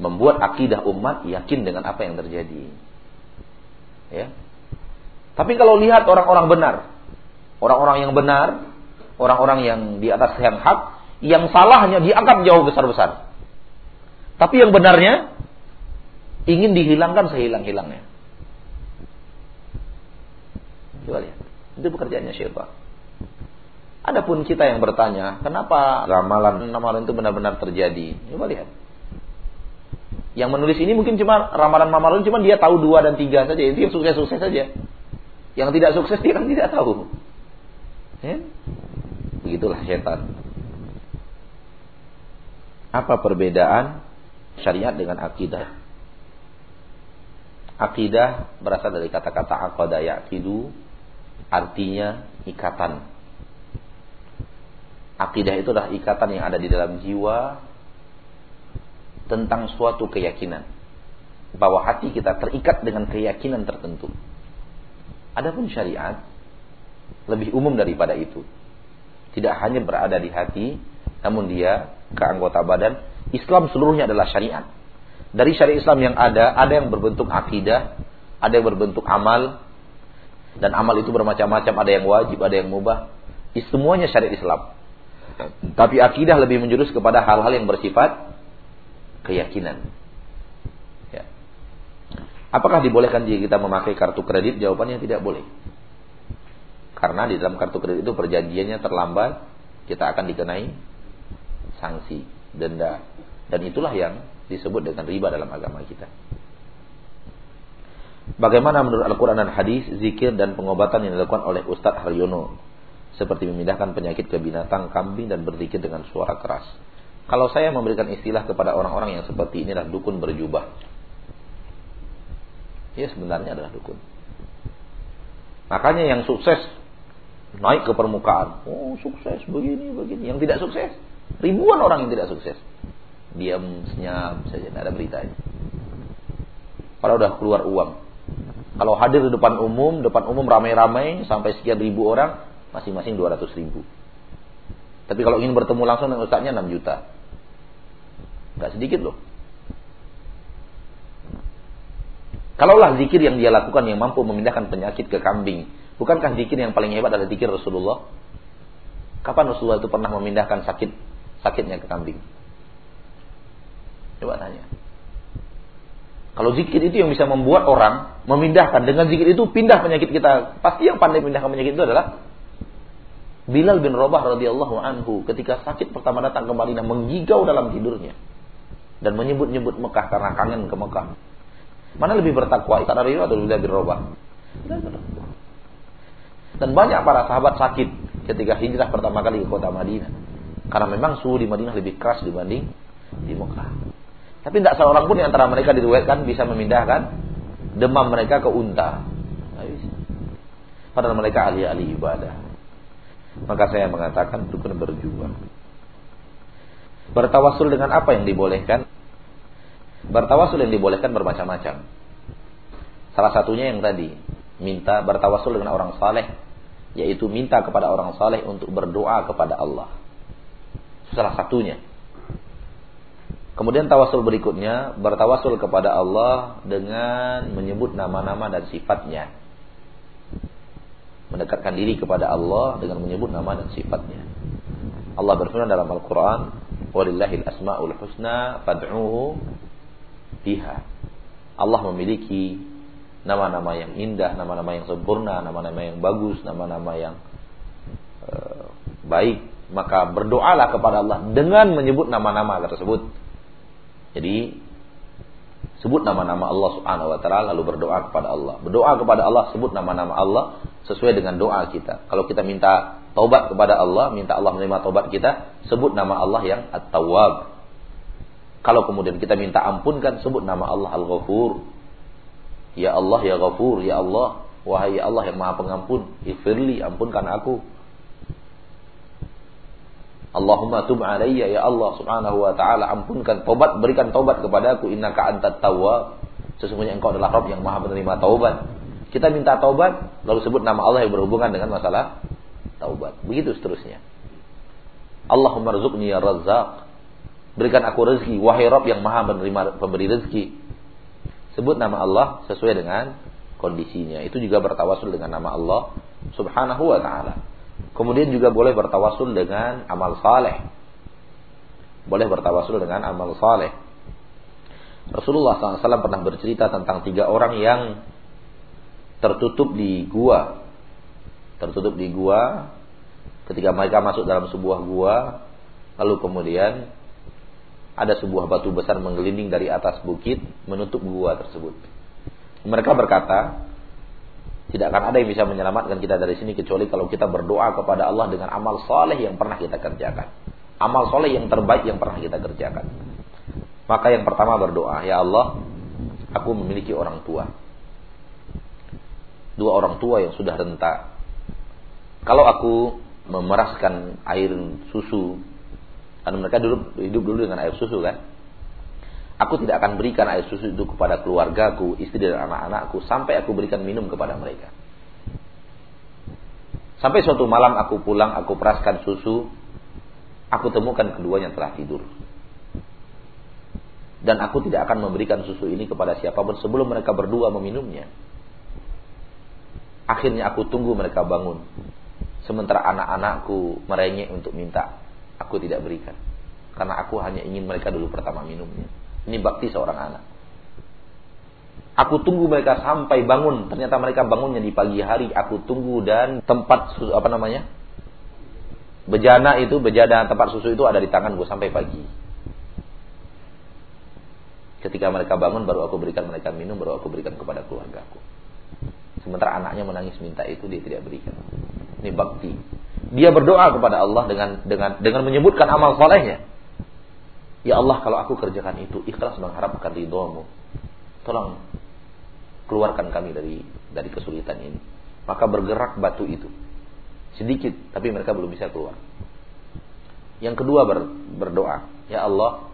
membuat akidah umat yakin dengan apa yang terjadi. Ya. Tapi kalau lihat orang-orang benar, orang-orang yang benar, orang-orang yang di atas yang hak, yang salahnya dianggap jauh besar-besar. Tapi yang benarnya ingin dihilangkan sehilang-hilangnya. Coba lihat. Itu pekerjaannya syaitan. Adapun kita yang bertanya, kenapa ramalan ramalan itu benar-benar terjadi? Coba lihat. Yang menulis ini mungkin cuma ramalan-ramalan cuma dia tahu dua dan tiga saja. Itu yang sukses-sukses saja. Yang tidak sukses dia kan tidak tahu. Ya? Begitulah setan. Apa perbedaan syariat dengan akidah? Akidah berasal dari kata-kata aqada yaqidu artinya ikatan Akidah itu adalah ikatan yang ada di dalam jiwa tentang suatu keyakinan. Bahwa hati kita terikat dengan keyakinan tertentu. Adapun syariat lebih umum daripada itu. Tidak hanya berada di hati, namun dia ke anggota badan. Islam seluruhnya adalah syariat. Dari syariat Islam yang ada, ada yang berbentuk akidah, ada yang berbentuk amal, dan amal itu bermacam-macam, ada yang wajib, ada yang mubah. Semuanya syariat Islam. Tapi akidah lebih menjurus kepada hal-hal yang bersifat keyakinan. Ya. Apakah dibolehkan jika kita memakai kartu kredit? Jawabannya tidak boleh. Karena di dalam kartu kredit itu perjanjiannya terlambat, kita akan dikenai sanksi, denda. Dan itulah yang disebut dengan riba dalam agama kita. Bagaimana menurut Al-Quran dan Hadis, zikir dan pengobatan yang dilakukan oleh Ustadz Haryono seperti memindahkan penyakit ke binatang, kambing dan berzikir dengan suara keras. Kalau saya memberikan istilah kepada orang-orang yang seperti inilah dukun berjubah. Ya sebenarnya adalah dukun. Makanya yang sukses naik ke permukaan. Oh sukses begini begini. Yang tidak sukses ribuan orang yang tidak sukses. Diam senyap saja tidak ada beritanya. Kalau udah keluar uang. Kalau hadir di depan umum, depan umum ramai-ramai sampai sekian ribu orang, Masing-masing 200 ribu. Tapi kalau ingin bertemu langsung dengan ustaznya 6 juta. Gak sedikit loh. Kalaulah zikir yang dia lakukan yang mampu memindahkan penyakit ke kambing, bukankah zikir yang paling hebat adalah zikir Rasulullah? Kapan Rasulullah itu pernah memindahkan sakit sakitnya ke kambing? Coba tanya. Kalau zikir itu yang bisa membuat orang memindahkan dengan zikir itu pindah penyakit kita. Pasti yang pandai memindahkan penyakit itu adalah Bilal bin Rabah radhiyallahu anhu ketika sakit pertama datang ke Madinah menggigau dalam tidurnya dan menyebut-nyebut Mekah karena kangen ke Mekah. Mana lebih bertakwa Ikat Bilal atau Bilal bin Rabah? Dan banyak para sahabat sakit ketika hijrah pertama kali ke kota Madinah. Karena memang suhu di Madinah lebih keras dibanding di Mekah. Tapi tidak seorang pun di antara mereka diriwayatkan bisa memindahkan demam mereka ke unta. Padahal mereka ahli-ahli ibadah. Maka saya mengatakan dukun berjuang. Bertawasul dengan apa yang dibolehkan? Bertawasul yang dibolehkan bermacam-macam. Salah satunya yang tadi, minta bertawasul dengan orang saleh, yaitu minta kepada orang saleh untuk berdoa kepada Allah. Salah satunya. Kemudian tawasul berikutnya bertawasul kepada Allah dengan menyebut nama-nama dan sifatnya mendekatkan diri kepada Allah dengan menyebut nama dan sifatnya. Allah berfirman dalam Al-Qur'an, "Walillahil asmaul husna fad'uhu biha." Allah memiliki nama-nama yang indah, nama-nama yang sempurna, nama-nama yang bagus, nama-nama yang uh, baik. Maka berdoalah kepada Allah dengan menyebut nama-nama tersebut. Jadi sebut nama-nama Allah Subhanahu wa taala lalu berdoa kepada Allah. Berdoa kepada Allah sebut nama-nama Allah sesuai dengan doa kita. Kalau kita minta taubat kepada Allah, minta Allah menerima taubat kita, sebut nama Allah yang At-Tawwab. Kalau kemudian kita minta ampunkan sebut nama Allah Al-Ghafur. Ya Allah ya Ghafur, ya Allah, wahai ya Allah yang Maha Pengampun, ighfirli, ampunkan aku. Allahumma tub alayya ya Allah subhanahu wa ta'ala ampunkan tobat berikan tobat kepada aku. Innaka antat tawwab. Sesungguhnya engkau adalah Rabb yang maha menerima taubat. Kita minta taubat lalu sebut nama Allah yang berhubungan dengan masalah taubat. Begitu seterusnya. Allahumma rzuqni ya razzaq. Berikan aku rezeki wahai Rabb yang maha menerima pemberi rezeki. Sebut nama Allah sesuai dengan kondisinya. Itu juga bertawasul dengan nama Allah subhanahu wa ta'ala Kemudian juga boleh bertawasul dengan amal saleh. Boleh bertawasul dengan amal saleh. Rasulullah SAW pernah bercerita tentang tiga orang yang tertutup di gua. Tertutup di gua ketika mereka masuk dalam sebuah gua. Lalu kemudian ada sebuah batu besar menggelinding dari atas bukit menutup gua tersebut. Mereka berkata, tidak akan ada yang bisa menyelamatkan kita dari sini kecuali kalau kita berdoa kepada Allah dengan amal soleh yang pernah kita kerjakan. Amal soleh yang terbaik yang pernah kita kerjakan. Maka yang pertama berdoa, Ya Allah, aku memiliki orang tua. Dua orang tua yang sudah renta. Kalau aku memeraskan air susu, karena mereka dulu hidup dulu dengan air susu kan, Aku tidak akan berikan air susu itu kepada keluargaku, istri dan anak-anakku sampai aku berikan minum kepada mereka. Sampai suatu malam aku pulang, aku peraskan susu, aku temukan keduanya telah tidur. Dan aku tidak akan memberikan susu ini kepada siapa pun sebelum mereka berdua meminumnya. Akhirnya aku tunggu mereka bangun. Sementara anak-anakku merengek untuk minta, aku tidak berikan. Karena aku hanya ingin mereka dulu pertama minumnya. Ini bakti seorang anak. Aku tunggu mereka sampai bangun. Ternyata mereka bangunnya di pagi hari. Aku tunggu dan tempat apa namanya? Bejana itu, bejana tempat susu itu ada di tanganku sampai pagi. Ketika mereka bangun baru aku berikan mereka minum, baru aku berikan kepada keluargaku. Sementara anaknya menangis minta itu dia tidak berikan. Ini bakti. Dia berdoa kepada Allah dengan dengan dengan menyebutkan amal solehnya. Ya Allah kalau aku kerjakan itu ikhlas mengharapkan ridhomu. Tolong keluarkan kami dari dari kesulitan ini. Maka bergerak batu itu. Sedikit tapi mereka belum bisa keluar. Yang kedua ber, berdoa, ya Allah,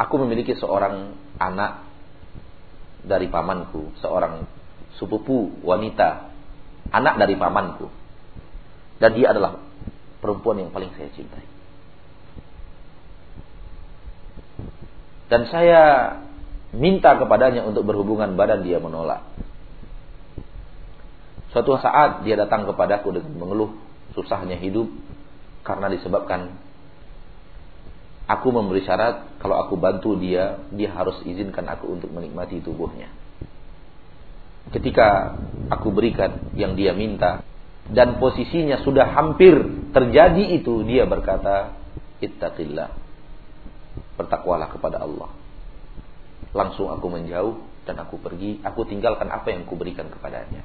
aku memiliki seorang anak dari pamanku, seorang sepupu wanita, anak dari pamanku. Dan dia adalah perempuan yang paling saya cintai. Dan saya minta kepadanya untuk berhubungan badan dia menolak. Suatu saat dia datang kepadaku dengan mengeluh susahnya hidup karena disebabkan aku memberi syarat kalau aku bantu dia, dia harus izinkan aku untuk menikmati tubuhnya. Ketika aku berikan yang dia minta dan posisinya sudah hampir terjadi itu, dia berkata, "Ittaqillah." Bertakwalah kepada Allah. Langsung aku menjauh dan aku pergi, aku tinggalkan apa yang kuberikan kepadanya.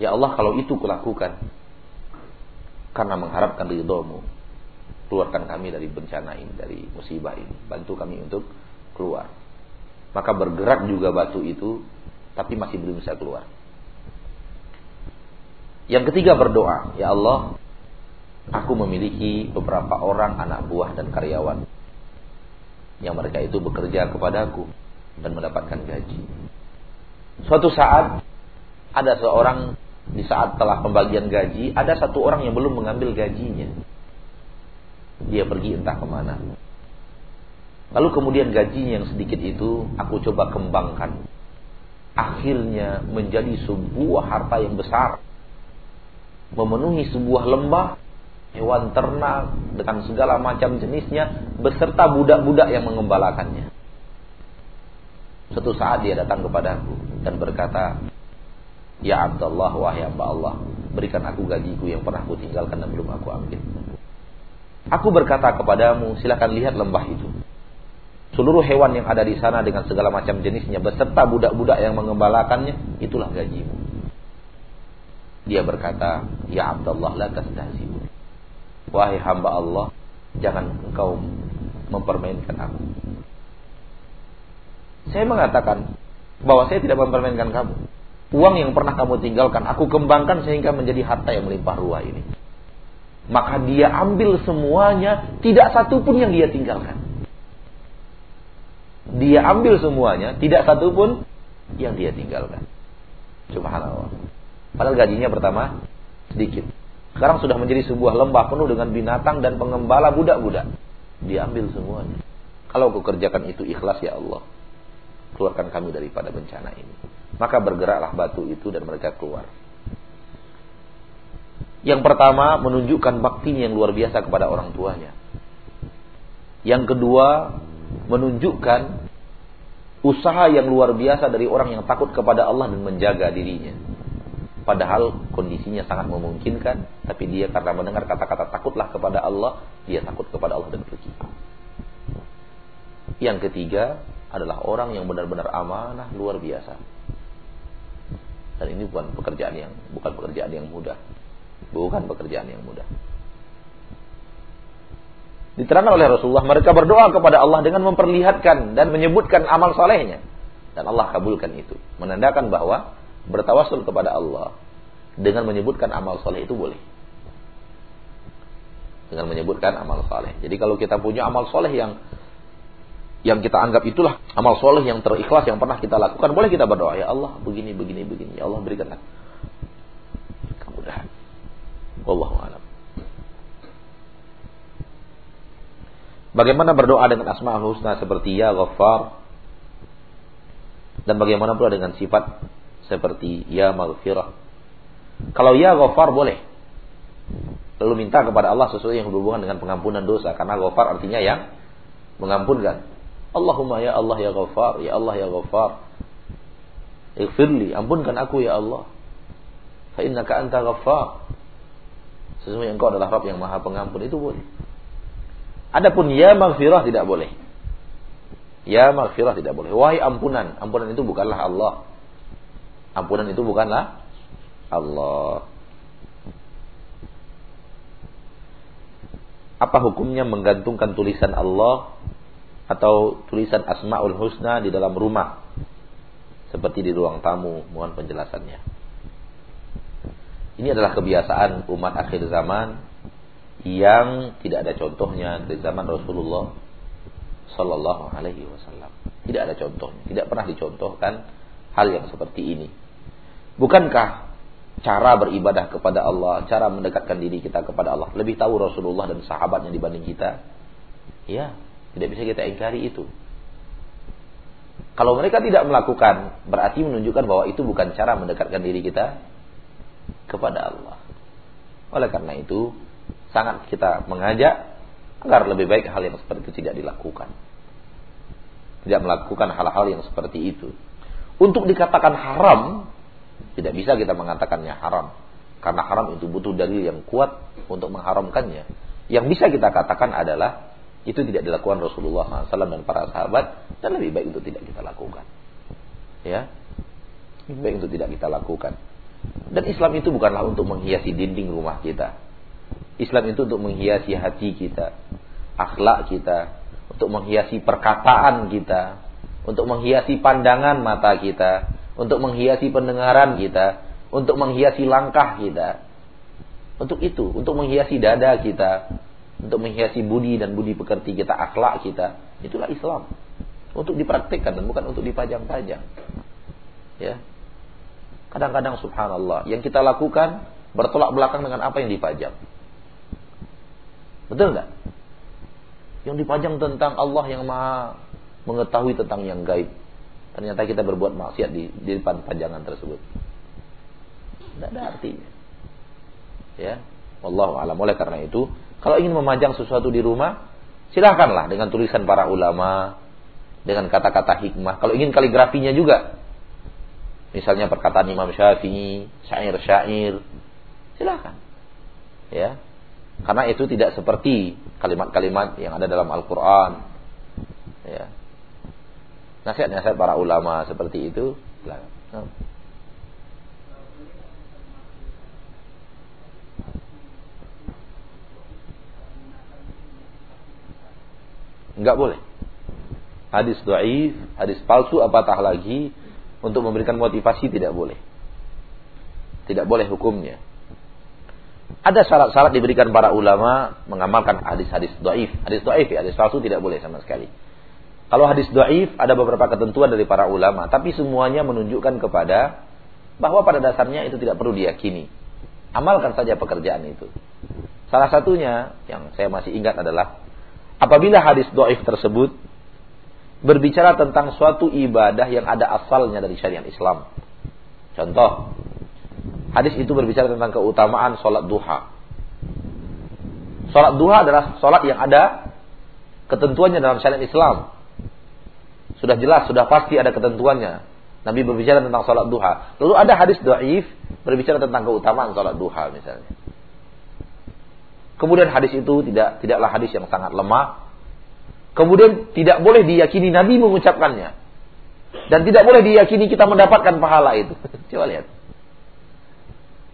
Ya Allah kalau itu kulakukan karena mengharapkan ridhomu, keluarkan kami dari bencana ini, dari musibah ini, bantu kami untuk keluar. Maka bergerak juga batu itu, tapi masih belum bisa keluar. Yang ketiga berdoa, ya Allah, Aku memiliki beberapa orang anak buah dan karyawan yang mereka itu bekerja kepadaku dan mendapatkan gaji. Suatu saat ada seorang di saat telah pembagian gaji, ada satu orang yang belum mengambil gajinya. Dia pergi entah ke mana. Lalu kemudian gajinya yang sedikit itu aku coba kembangkan. Akhirnya menjadi sebuah harta yang besar. Memenuhi sebuah lembah hewan ternak dengan segala macam jenisnya beserta budak-budak yang mengembalakannya. Suatu saat dia datang kepadaku dan berkata, Ya Abdullah, wahai hamba Allah, berikan aku gajiku yang pernah aku tinggalkan dan belum aku ambil. Aku berkata kepadamu, silakan lihat lembah itu. Seluruh hewan yang ada di sana dengan segala macam jenisnya beserta budak-budak yang mengembalakannya, itulah gajimu. Dia berkata, Ya Abdullah, la tastahzibu. Wahai hamba Allah, Jangan engkau mempermainkan aku. Saya mengatakan bahwa saya tidak mempermainkan kamu. Uang yang pernah kamu tinggalkan, aku kembangkan sehingga menjadi harta yang melimpah ruah ini. Maka dia ambil semuanya, tidak satu pun yang dia tinggalkan. Dia ambil semuanya, tidak satu pun yang dia tinggalkan. Subhanallah. Padahal gajinya pertama sedikit. Sekarang sudah menjadi sebuah lembah penuh dengan binatang dan pengembala budak-budak. Diambil semuanya. Kalau aku kerjakan itu ikhlas ya Allah. Keluarkan kami daripada bencana ini. Maka bergeraklah batu itu dan mereka keluar. Yang pertama menunjukkan baktinya yang luar biasa kepada orang tuanya. Yang kedua menunjukkan usaha yang luar biasa dari orang yang takut kepada Allah dan menjaga dirinya. Padahal kondisinya sangat memungkinkan, tapi dia karena mendengar kata-kata takutlah kepada Allah, dia takut kepada Allah dan pergi. Yang ketiga adalah orang yang benar-benar amanah luar biasa. Dan ini bukan pekerjaan yang bukan pekerjaan yang mudah. Bukan pekerjaan yang mudah. Diterangkan oleh Rasulullah, mereka berdoa kepada Allah dengan memperlihatkan dan menyebutkan amal solehnya. Dan Allah kabulkan itu. Menandakan bahwa bertawasul kepada Allah dengan menyebutkan amal soleh itu boleh. Dengan menyebutkan amal soleh. Jadi kalau kita punya amal soleh yang yang kita anggap itulah amal soleh yang terikhlas yang pernah kita lakukan, boleh kita berdoa ya Allah begini begini begini, ya Allah berikanlah kemudahan. Wallahu a'lam. Bagaimana berdoa dengan asma'ul husna seperti ya ghaffar dan bagaimana pula dengan sifat seperti ya maghfirah. Kalau ya ghaffar boleh. Lalu minta kepada Allah sesuatu yang berhubungan dengan pengampunan dosa karena ghaffar artinya yang mengampunkan. Allahumma ya Allah ya ghaffar, ya Allah ya ghaffar. Ighfirli, ampunkan aku ya Allah. Fa innaka anta ghaffar. Sesungguhnya engkau adalah Rabb yang Maha Pengampun itu boleh. Adapun ya maghfirah tidak boleh. Ya maghfirah tidak boleh. Wahai ampunan, ampunan itu bukanlah Allah. Ampunan itu bukanlah Allah. Apa hukumnya menggantungkan tulisan Allah atau tulisan Asmaul Husna di dalam rumah? Seperti di ruang tamu, mohon penjelasannya. Ini adalah kebiasaan umat akhir zaman yang tidak ada contohnya dari zaman Rasulullah Sallallahu Alaihi Wasallam. Tidak ada contohnya, tidak pernah dicontohkan hal yang seperti ini. Bukankah cara beribadah kepada Allah, cara mendekatkan diri kita kepada Allah lebih tahu Rasulullah dan sahabatnya dibanding kita? Ya, tidak bisa kita ingkari itu. Kalau mereka tidak melakukan, berarti menunjukkan bahwa itu bukan cara mendekatkan diri kita kepada Allah. Oleh karena itu, sangat kita mengajak agar lebih baik hal yang seperti itu tidak dilakukan. Tidak melakukan hal-hal yang seperti itu. Untuk dikatakan haram, tidak bisa kita mengatakannya haram. Karena haram itu butuh dalil yang kuat untuk mengharamkannya. Yang bisa kita katakan adalah itu tidak dilakukan Rasulullah SAW dan para sahabat dan lebih baik itu tidak kita lakukan. Ya, lebih baik itu tidak kita lakukan. Dan Islam itu bukanlah untuk menghiasi dinding rumah kita, Islam itu untuk menghiasi hati kita, akhlak kita, untuk menghiasi perkataan kita, untuk menghiasi pandangan mata kita, untuk menghiasi pendengaran kita, untuk menghiasi langkah kita. Untuk itu, untuk menghiasi dada kita, untuk menghiasi budi dan budi pekerti kita, akhlak kita. Itulah Islam. Untuk dipraktikkan dan bukan untuk dipajang-pajang. Ya. Kadang-kadang subhanallah, yang kita lakukan bertolak belakang dengan apa yang dipajang. Betul nggak? Yang dipajang tentang Allah yang maha mengetahui tentang yang gaib. Ternyata kita berbuat maksiat di, di depan pajangan tersebut. Tidak ada artinya. Ya, Allah alam. Oleh karena itu, kalau ingin memajang sesuatu di rumah, silahkanlah dengan tulisan para ulama, dengan kata-kata hikmah. Kalau ingin kaligrafinya juga, misalnya perkataan Imam Syafi'i, syair-syair, silahkan. Ya, karena itu tidak seperti kalimat-kalimat yang ada dalam Al-Quran. Ya. Nasihat-nasihat para ulama seperti itu. Nah. Enggak boleh. Hadis dhaif, hadis palsu apatah lagi untuk memberikan motivasi tidak boleh. Tidak boleh hukumnya. Ada syarat-syarat diberikan para ulama mengamalkan hadis-hadis dhaif. Hadis dhaif ya, hadis palsu tidak boleh sama sekali. Kalau hadis dhaif ada beberapa ketentuan dari para ulama, tapi semuanya menunjukkan kepada bahwa pada dasarnya itu tidak perlu diyakini. Amalkan saja pekerjaan itu. Salah satunya yang saya masih ingat adalah apabila hadis dhaif tersebut berbicara tentang suatu ibadah yang ada asalnya dari syariat Islam. Contoh, hadis itu berbicara tentang keutamaan sholat duha. Sholat duha adalah sholat yang ada ketentuannya dalam syariat Islam. Sudah jelas, sudah pasti ada ketentuannya. Nabi berbicara tentang sholat duha. Lalu ada hadis do'if berbicara tentang keutamaan sholat duha misalnya. Kemudian hadis itu tidak tidaklah hadis yang sangat lemah. Kemudian tidak boleh diyakini Nabi mengucapkannya. Dan tidak boleh diyakini kita mendapatkan pahala itu. [laughs] Coba lihat.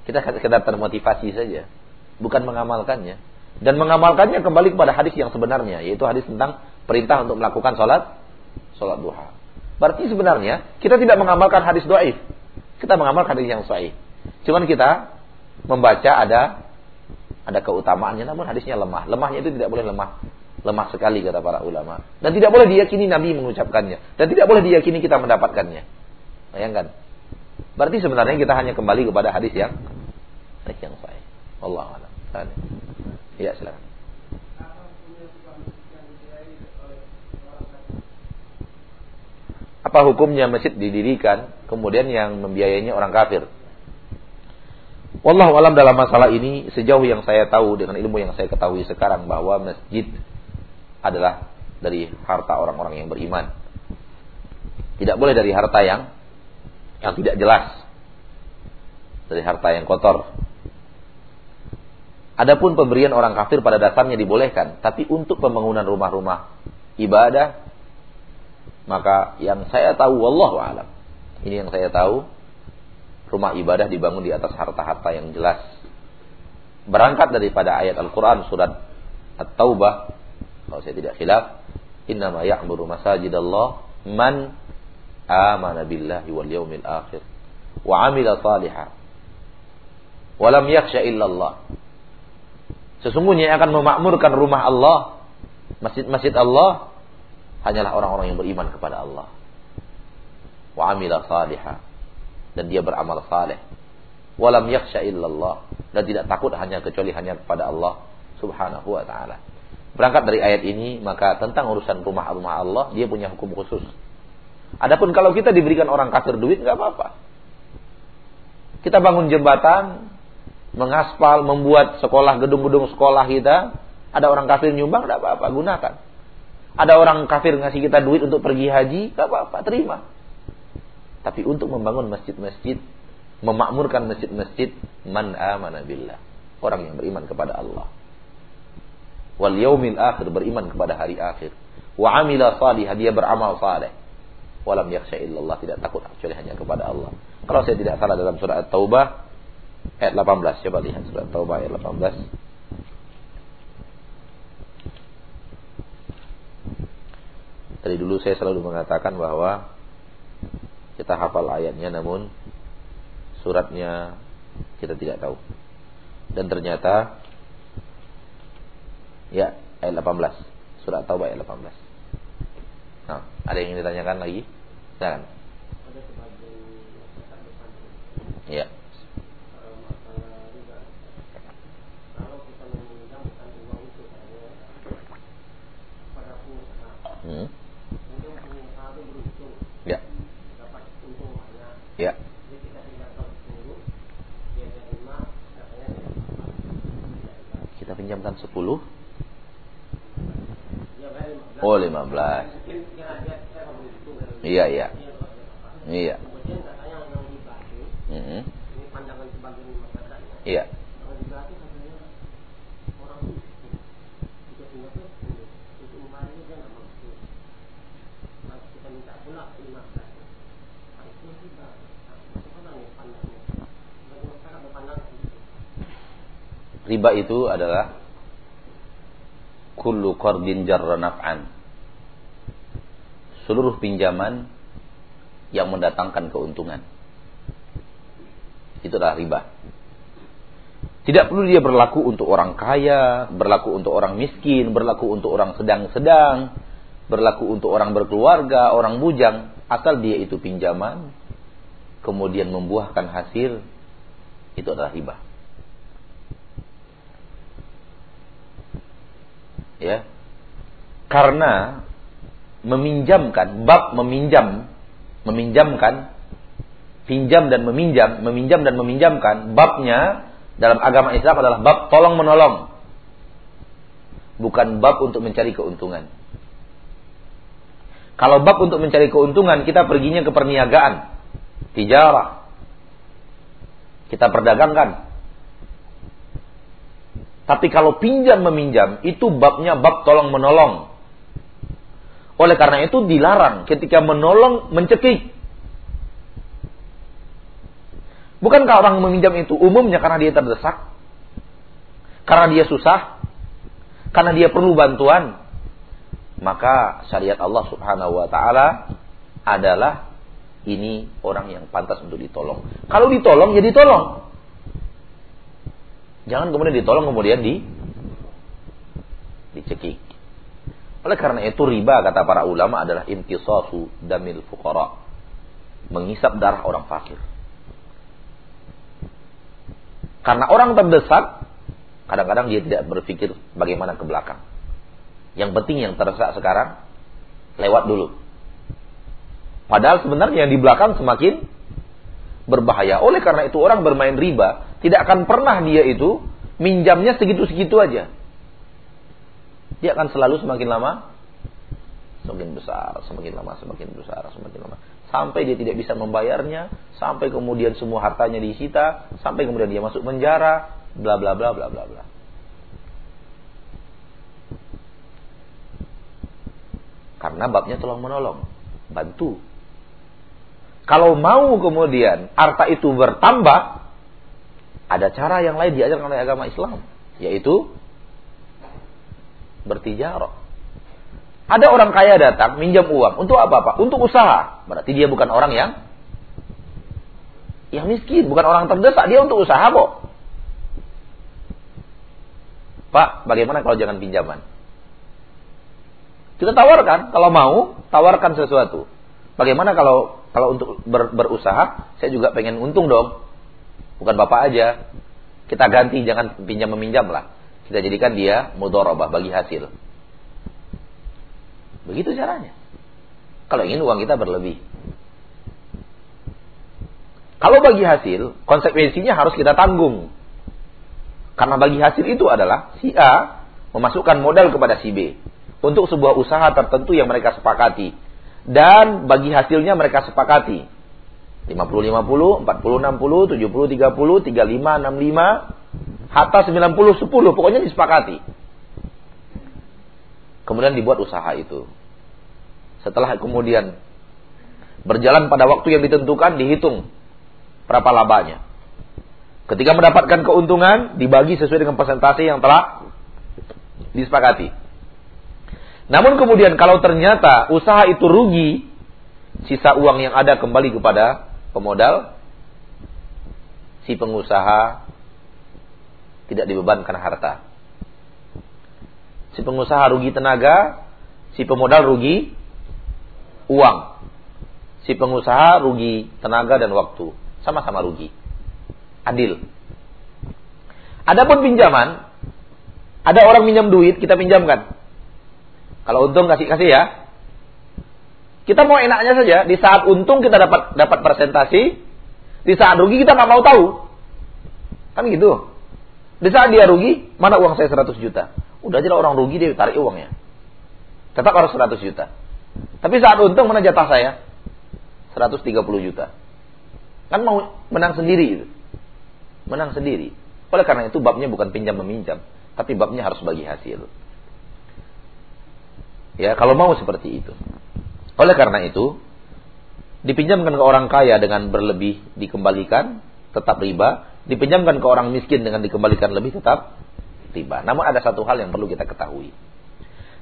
Kita sekedar termotivasi saja. Bukan mengamalkannya. Dan mengamalkannya kembali kepada hadis yang sebenarnya. Yaitu hadis tentang perintah untuk melakukan sholat sholat duha. Berarti sebenarnya kita tidak mengamalkan hadis doaif. Kita mengamalkan hadis yang sahih. Cuman kita membaca ada ada keutamaannya namun hadisnya lemah. Lemahnya itu tidak boleh lemah. Lemah sekali kata para ulama. Dan tidak boleh diyakini Nabi mengucapkannya. Dan tidak boleh diyakini kita mendapatkannya. Bayangkan. Berarti sebenarnya kita hanya kembali kepada hadis yang hadis yang sahih. Allah. Ya, silakan. Apa hukumnya masjid didirikan kemudian yang membiayainya orang kafir? Wallahu alam dalam masalah ini sejauh yang saya tahu dengan ilmu yang saya ketahui sekarang bahwa masjid adalah dari harta orang-orang yang beriman. Tidak boleh dari harta yang yang tidak jelas. Dari harta yang kotor. Adapun pemberian orang kafir pada dasarnya dibolehkan, tapi untuk pembangunan rumah-rumah ibadah maka yang saya tahu wallahu alam. Ini yang saya tahu rumah ibadah dibangun di atas harta-harta yang jelas. Berangkat daripada ayat Al-Qur'an surat At-Taubah kalau saya tidak khilaf, innama ya'muru masajidallah man amana billahi wal yaumil akhir wa amila salihah wa lam yakhsha illallah. Sesungguhnya akan memakmurkan rumah Allah, masjid-masjid Allah hanyalah orang-orang yang beriman kepada Allah. Wa amila salihah dan dia beramal saleh. Walam yakhsha illallah dan tidak takut hanya kecuali hanya kepada Allah Subhanahu wa taala. Berangkat dari ayat ini maka tentang urusan rumah-rumah Allah dia punya hukum khusus. Adapun kalau kita diberikan orang kafir duit nggak apa-apa. Kita bangun jembatan, mengaspal, membuat sekolah gedung-gedung sekolah kita, ada orang kafir nyumbang nggak apa-apa, gunakan. Ada orang kafir ngasih kita duit untuk pergi haji, gak apa-apa, terima. Tapi untuk membangun masjid-masjid, memakmurkan masjid-masjid, man amana billah. Orang yang beriman kepada Allah. Wal yaumil akhir, beriman kepada hari akhir. Wa amila salih, dia beramal saleh. Walam yakhsha illallah, tidak takut kecuali hanya kepada Allah. Kalau saya tidak salah dalam surat At-Taubah, ayat 18. Coba lihat surat At-Taubah ayat 18. Dari dulu saya selalu mengatakan bahwa kita hafal ayatnya namun suratnya kita tidak tahu. Dan ternyata ya ayat 18 surat Taubah ayat 18. Nah, ada yang ingin ditanyakan lagi? Jangan. Ya. Hmm. Ya. Kita pinjamkan 10. Oh, 15. Iya, iya. Iya. Mm Iya. Riba itu adalah kullu qardin jarra naf'an. seluruh pinjaman yang mendatangkan keuntungan. Itulah riba. Tidak perlu dia berlaku untuk orang kaya, berlaku untuk orang miskin, berlaku untuk orang sedang-sedang, berlaku untuk orang berkeluarga, orang bujang, asal dia itu pinjaman, kemudian membuahkan hasil, itu adalah riba. Ya. Karena meminjamkan, bab meminjam, meminjamkan, pinjam dan meminjam, meminjam dan meminjamkan, babnya dalam agama Islam adalah bab tolong menolong. Bukan bab untuk mencari keuntungan. Kalau bab untuk mencari keuntungan, kita perginya ke perniagaan, tijarah. Kita perdagangkan. Tapi kalau pinjam meminjam, itu babnya bab tolong menolong. Oleh karena itu dilarang ketika menolong mencekik. Bukankah orang meminjam itu umumnya karena dia terdesak? Karena dia susah? Karena dia perlu bantuan? Maka syariat Allah subhanahu wa ta'ala adalah ini orang yang pantas untuk ditolong. Kalau ditolong, ya ditolong. Jangan kemudian ditolong, kemudian di dicekik. Oleh karena itu riba kata para ulama adalah intisasu damil fuqara. Mengisap darah orang fakir. Karena orang terdesak, kadang-kadang dia tidak berpikir bagaimana ke belakang. Yang penting yang terdesak sekarang, lewat dulu. Padahal sebenarnya yang di belakang semakin berbahaya. Oleh karena itu orang bermain riba, tidak akan pernah dia itu minjamnya segitu-segitu aja. Dia akan selalu semakin lama semakin besar, semakin lama semakin besar, semakin lama sampai dia tidak bisa membayarnya, sampai kemudian semua hartanya disita, sampai kemudian dia masuk penjara, bla bla bla bla bla bla. Karena babnya tolong menolong, bantu. Kalau mau kemudian harta itu bertambah, ada cara yang lain diajarkan oleh agama Islam, yaitu bertijarah. Ada orang kaya datang minjam uang untuk apa pak? Untuk usaha. Berarti dia bukan orang yang yang miskin, bukan orang terdesak. Dia untuk usaha kok. Pak, bagaimana kalau jangan pinjaman? Kita tawarkan, kalau mau tawarkan sesuatu. Bagaimana kalau kalau untuk ber, berusaha, saya juga pengen untung dong. Bukan bapak aja. Kita ganti, jangan pinjam meminjam lah. Kita jadikan dia mudorobah bagi hasil. Begitu caranya. Kalau ingin uang kita berlebih. Kalau bagi hasil, konsekuensinya harus kita tanggung. Karena bagi hasil itu adalah si A memasukkan modal kepada si B untuk sebuah usaha tertentu yang mereka sepakati. Dan bagi hasilnya mereka sepakati. 50-50, 40-60, 70-30, 35-65, hatta 90-10, pokoknya disepakati. Kemudian dibuat usaha itu. Setelah kemudian berjalan pada waktu yang ditentukan dihitung berapa labanya. Ketika mendapatkan keuntungan dibagi sesuai dengan persentase yang telah disepakati. Namun kemudian kalau ternyata usaha itu rugi, sisa uang yang ada kembali kepada pemodal, si pengusaha tidak dibebankan harta. Si pengusaha rugi tenaga, si pemodal rugi uang. Si pengusaha rugi tenaga dan waktu. Sama-sama rugi. Adil. Adapun pinjaman, ada orang minjam duit, kita pinjamkan. Kalau untung kasih-kasih ya. Kita mau enaknya saja, di saat untung kita dapat dapat presentasi, di saat rugi kita nggak mau tahu. Kan gitu. Di saat dia rugi, mana uang saya 100 juta? Udah aja orang rugi dia tarik uangnya. Tetap harus 100 juta. Tapi saat untung mana jatah saya? 130 juta. Kan mau menang sendiri itu. Menang sendiri. Oleh karena itu babnya bukan pinjam meminjam, tapi babnya harus bagi hasil. Ya, kalau mau seperti itu. Oleh karena itu, dipinjamkan ke orang kaya dengan berlebih dikembalikan tetap riba, dipinjamkan ke orang miskin dengan dikembalikan lebih tetap riba. Namun ada satu hal yang perlu kita ketahui.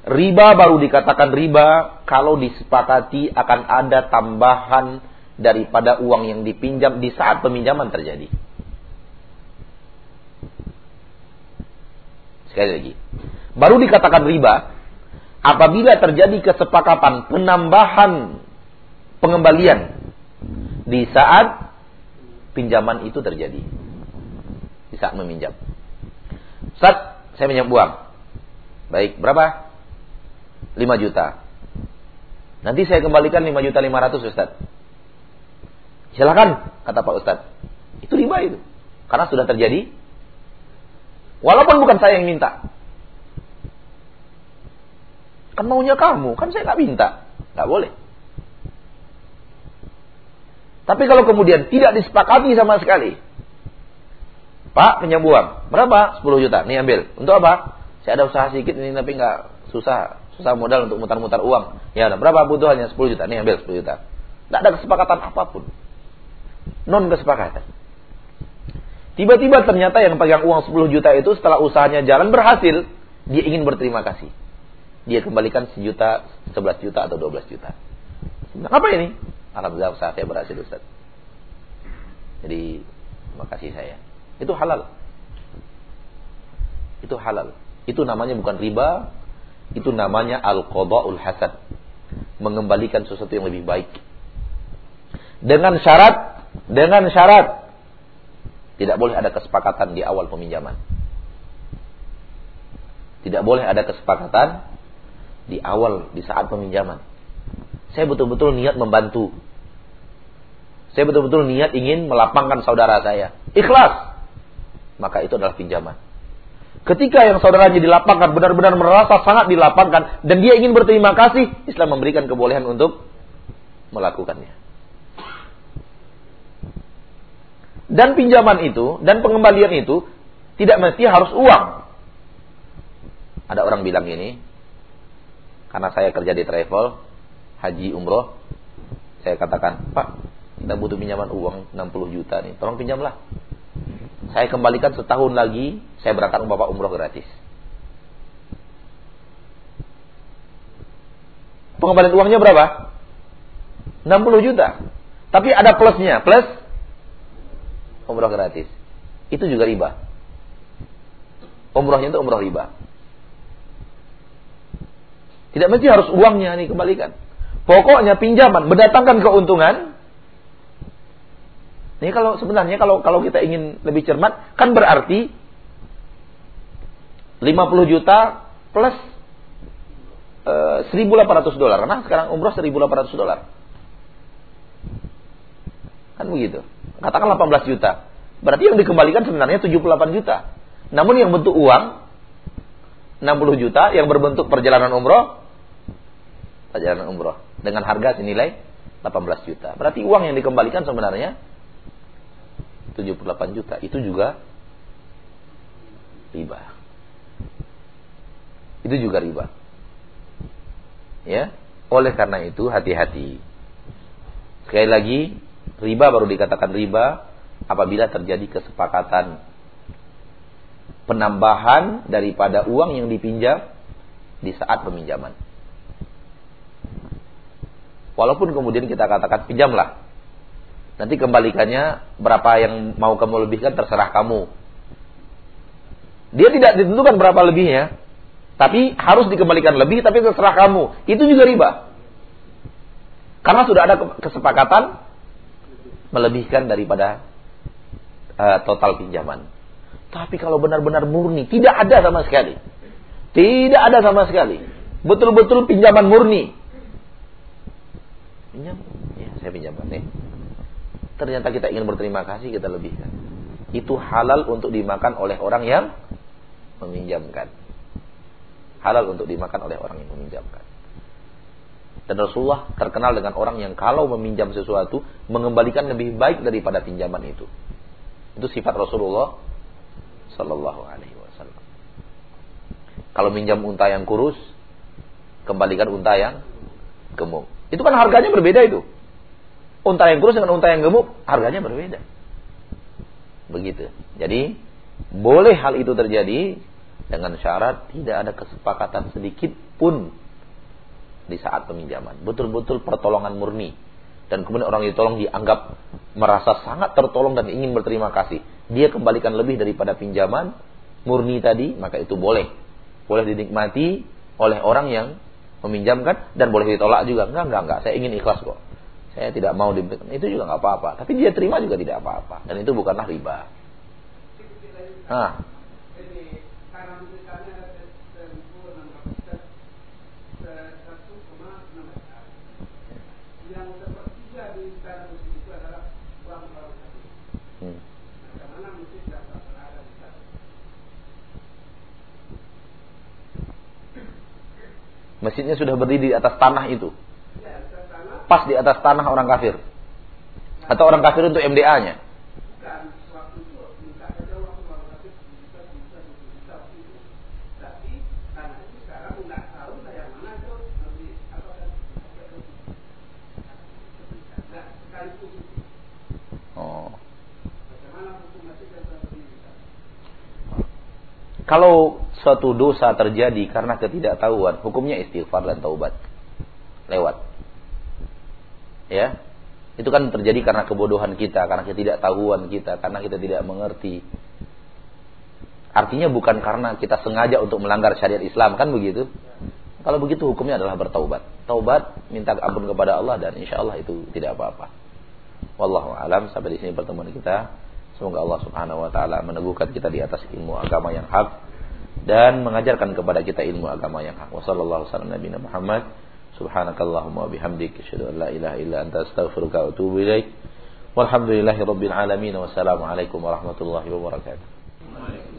Riba baru dikatakan riba kalau disepakati akan ada tambahan daripada uang yang dipinjam di saat peminjaman terjadi. Sekali lagi. Baru dikatakan riba apabila terjadi kesepakatan penambahan pengembalian di saat pinjaman itu terjadi. Di saat meminjam. Saat saya minjam uang. Baik, berapa? 5 juta. Nanti saya kembalikan 5 juta 500 Ustaz. Silakan, kata Pak Ustaz. Itu riba itu. Karena sudah terjadi. Walaupun bukan saya yang minta. Kan maunya kamu, kan saya nggak minta. Nggak boleh. Tapi kalau kemudian tidak disepakati sama sekali. Pak, uang. Berapa? 10 juta. Nih ambil. Untuk apa? Saya ada usaha sedikit ini tapi nggak susah susah modal untuk mutar-mutar uang. Ya udah, berapa butuhannya? 10 juta. Nih ambil 10 juta. Tidak ada kesepakatan apa pun. Non kesepakatan. Tiba-tiba ternyata yang pegang uang 10 juta itu setelah usahanya jalan berhasil, dia ingin berterima kasih. Dia kembalikan sejuta, 11 juta atau 12 juta. Apa ini? Alhamdulillah usaha saya berhasil Ustaz. Jadi, terima kasih saya. Itu halal. Itu halal. Itu namanya bukan riba, itu namanya al-qada'ul hasan. Mengembalikan sesuatu yang lebih baik. Dengan syarat, dengan syarat tidak boleh ada kesepakatan di awal peminjaman. Tidak boleh ada kesepakatan di awal di saat peminjaman. Saya betul-betul niat membantu. Saya betul-betul niat ingin melapangkan saudara saya. Ikhlas. Maka itu adalah pinjaman. Ketika yang saudaranya dilapangkan benar-benar merasa sangat dilapangkan dan dia ingin berterima kasih, Islam memberikan kebolehan untuk melakukannya. Dan pinjaman itu dan pengembalian itu tidak mesti harus uang. Ada orang bilang ini, karena saya kerja di travel, haji umroh, saya katakan, Pak, kita butuh pinjaman uang 60 juta nih, tolong pinjamlah. Saya kembalikan setahun lagi, saya berangkat Bapak umroh gratis. Pengembalian uangnya berapa? 60 juta. Tapi ada plusnya, plus umroh gratis. Itu juga riba. Umrohnya itu umroh riba. Tidak mesti harus uangnya nih kembalikan. Pokoknya pinjaman mendatangkan keuntungan ini kalau sebenarnya kalau kalau kita ingin lebih cermat kan berarti 50 juta plus uh, eh, 1.800 dolar. Karena sekarang umroh 1.800 dolar. Kan begitu. Katakan 18 juta. Berarti yang dikembalikan sebenarnya 78 juta. Namun yang bentuk uang 60 juta yang berbentuk perjalanan umroh perjalanan umroh dengan harga senilai 18 juta. Berarti uang yang dikembalikan sebenarnya 78 juta itu juga riba. Itu juga riba. Ya, oleh karena itu hati-hati. Sekali lagi, riba baru dikatakan riba apabila terjadi kesepakatan penambahan daripada uang yang dipinjam di saat peminjaman. Walaupun kemudian kita katakan pinjamlah Nanti kembalikannya berapa yang mau kamu lebihkan terserah kamu. Dia tidak ditentukan berapa lebihnya, tapi harus dikembalikan lebih tapi terserah kamu. Itu juga riba. Karena sudah ada kesepakatan melebihkan daripada uh, total pinjaman. Tapi kalau benar-benar murni, tidak ada sama sekali. Tidak ada sama sekali. Betul-betul pinjaman murni. Pinjam? Ya, saya pinjaman nih ternyata kita ingin berterima kasih kita lebihkan. Itu halal untuk dimakan oleh orang yang meminjamkan. Halal untuk dimakan oleh orang yang meminjamkan. Dan Rasulullah terkenal dengan orang yang kalau meminjam sesuatu mengembalikan lebih baik daripada pinjaman itu. Itu sifat Rasulullah Sallallahu Alaihi Wasallam. Kalau minjam unta yang kurus, kembalikan unta yang gemuk. Itu kan harganya berbeda itu. Unta yang kurus dengan unta yang gemuk harganya berbeda. Begitu. Jadi boleh hal itu terjadi dengan syarat tidak ada kesepakatan sedikit pun di saat peminjaman. Betul-betul pertolongan murni. Dan kemudian orang yang ditolong dianggap merasa sangat tertolong dan ingin berterima kasih. Dia kembalikan lebih daripada pinjaman murni tadi, maka itu boleh. Boleh dinikmati oleh orang yang meminjamkan dan boleh ditolak juga. Enggak, enggak, enggak. Saya ingin ikhlas kok. Saya tidak mau diberikan. Itu juga enggak apa-apa. Tapi dia terima juga tidak apa-apa. Dan itu bukanlah riba. Nah, Masjidnya sudah berdiri di atas tanah itu. Pas di atas tanah orang kafir. Atau orang kafir untuk MDA-nya. Oh. Kalau suatu dosa terjadi karena ketidaktahuan, hukumnya istighfar dan taubat. Lewat. Ya. Itu kan terjadi karena kebodohan kita, karena ketidaktahuan kita, karena kita tidak mengerti. Artinya bukan karena kita sengaja untuk melanggar syariat Islam, kan begitu? Kalau begitu hukumnya adalah bertaubat. Taubat, minta ampun kepada Allah dan insya Allah itu tidak apa-apa. Wallahu alam sampai di sini pertemuan kita. Semoga Allah Subhanahu wa taala meneguhkan kita di atas ilmu agama yang hak dan mengajarkan kepada kita ilmu agama yang hak. Wassallallahu wasallam Muhammad. Subhanakallahumma wa bihamdik asyhadu an la ilaha illa anta astaghfiruka wa atubu ilaik. Walhamdulillahi rabbil alamin. Wassalamu alaikum warahmatullahi wabarakatuh.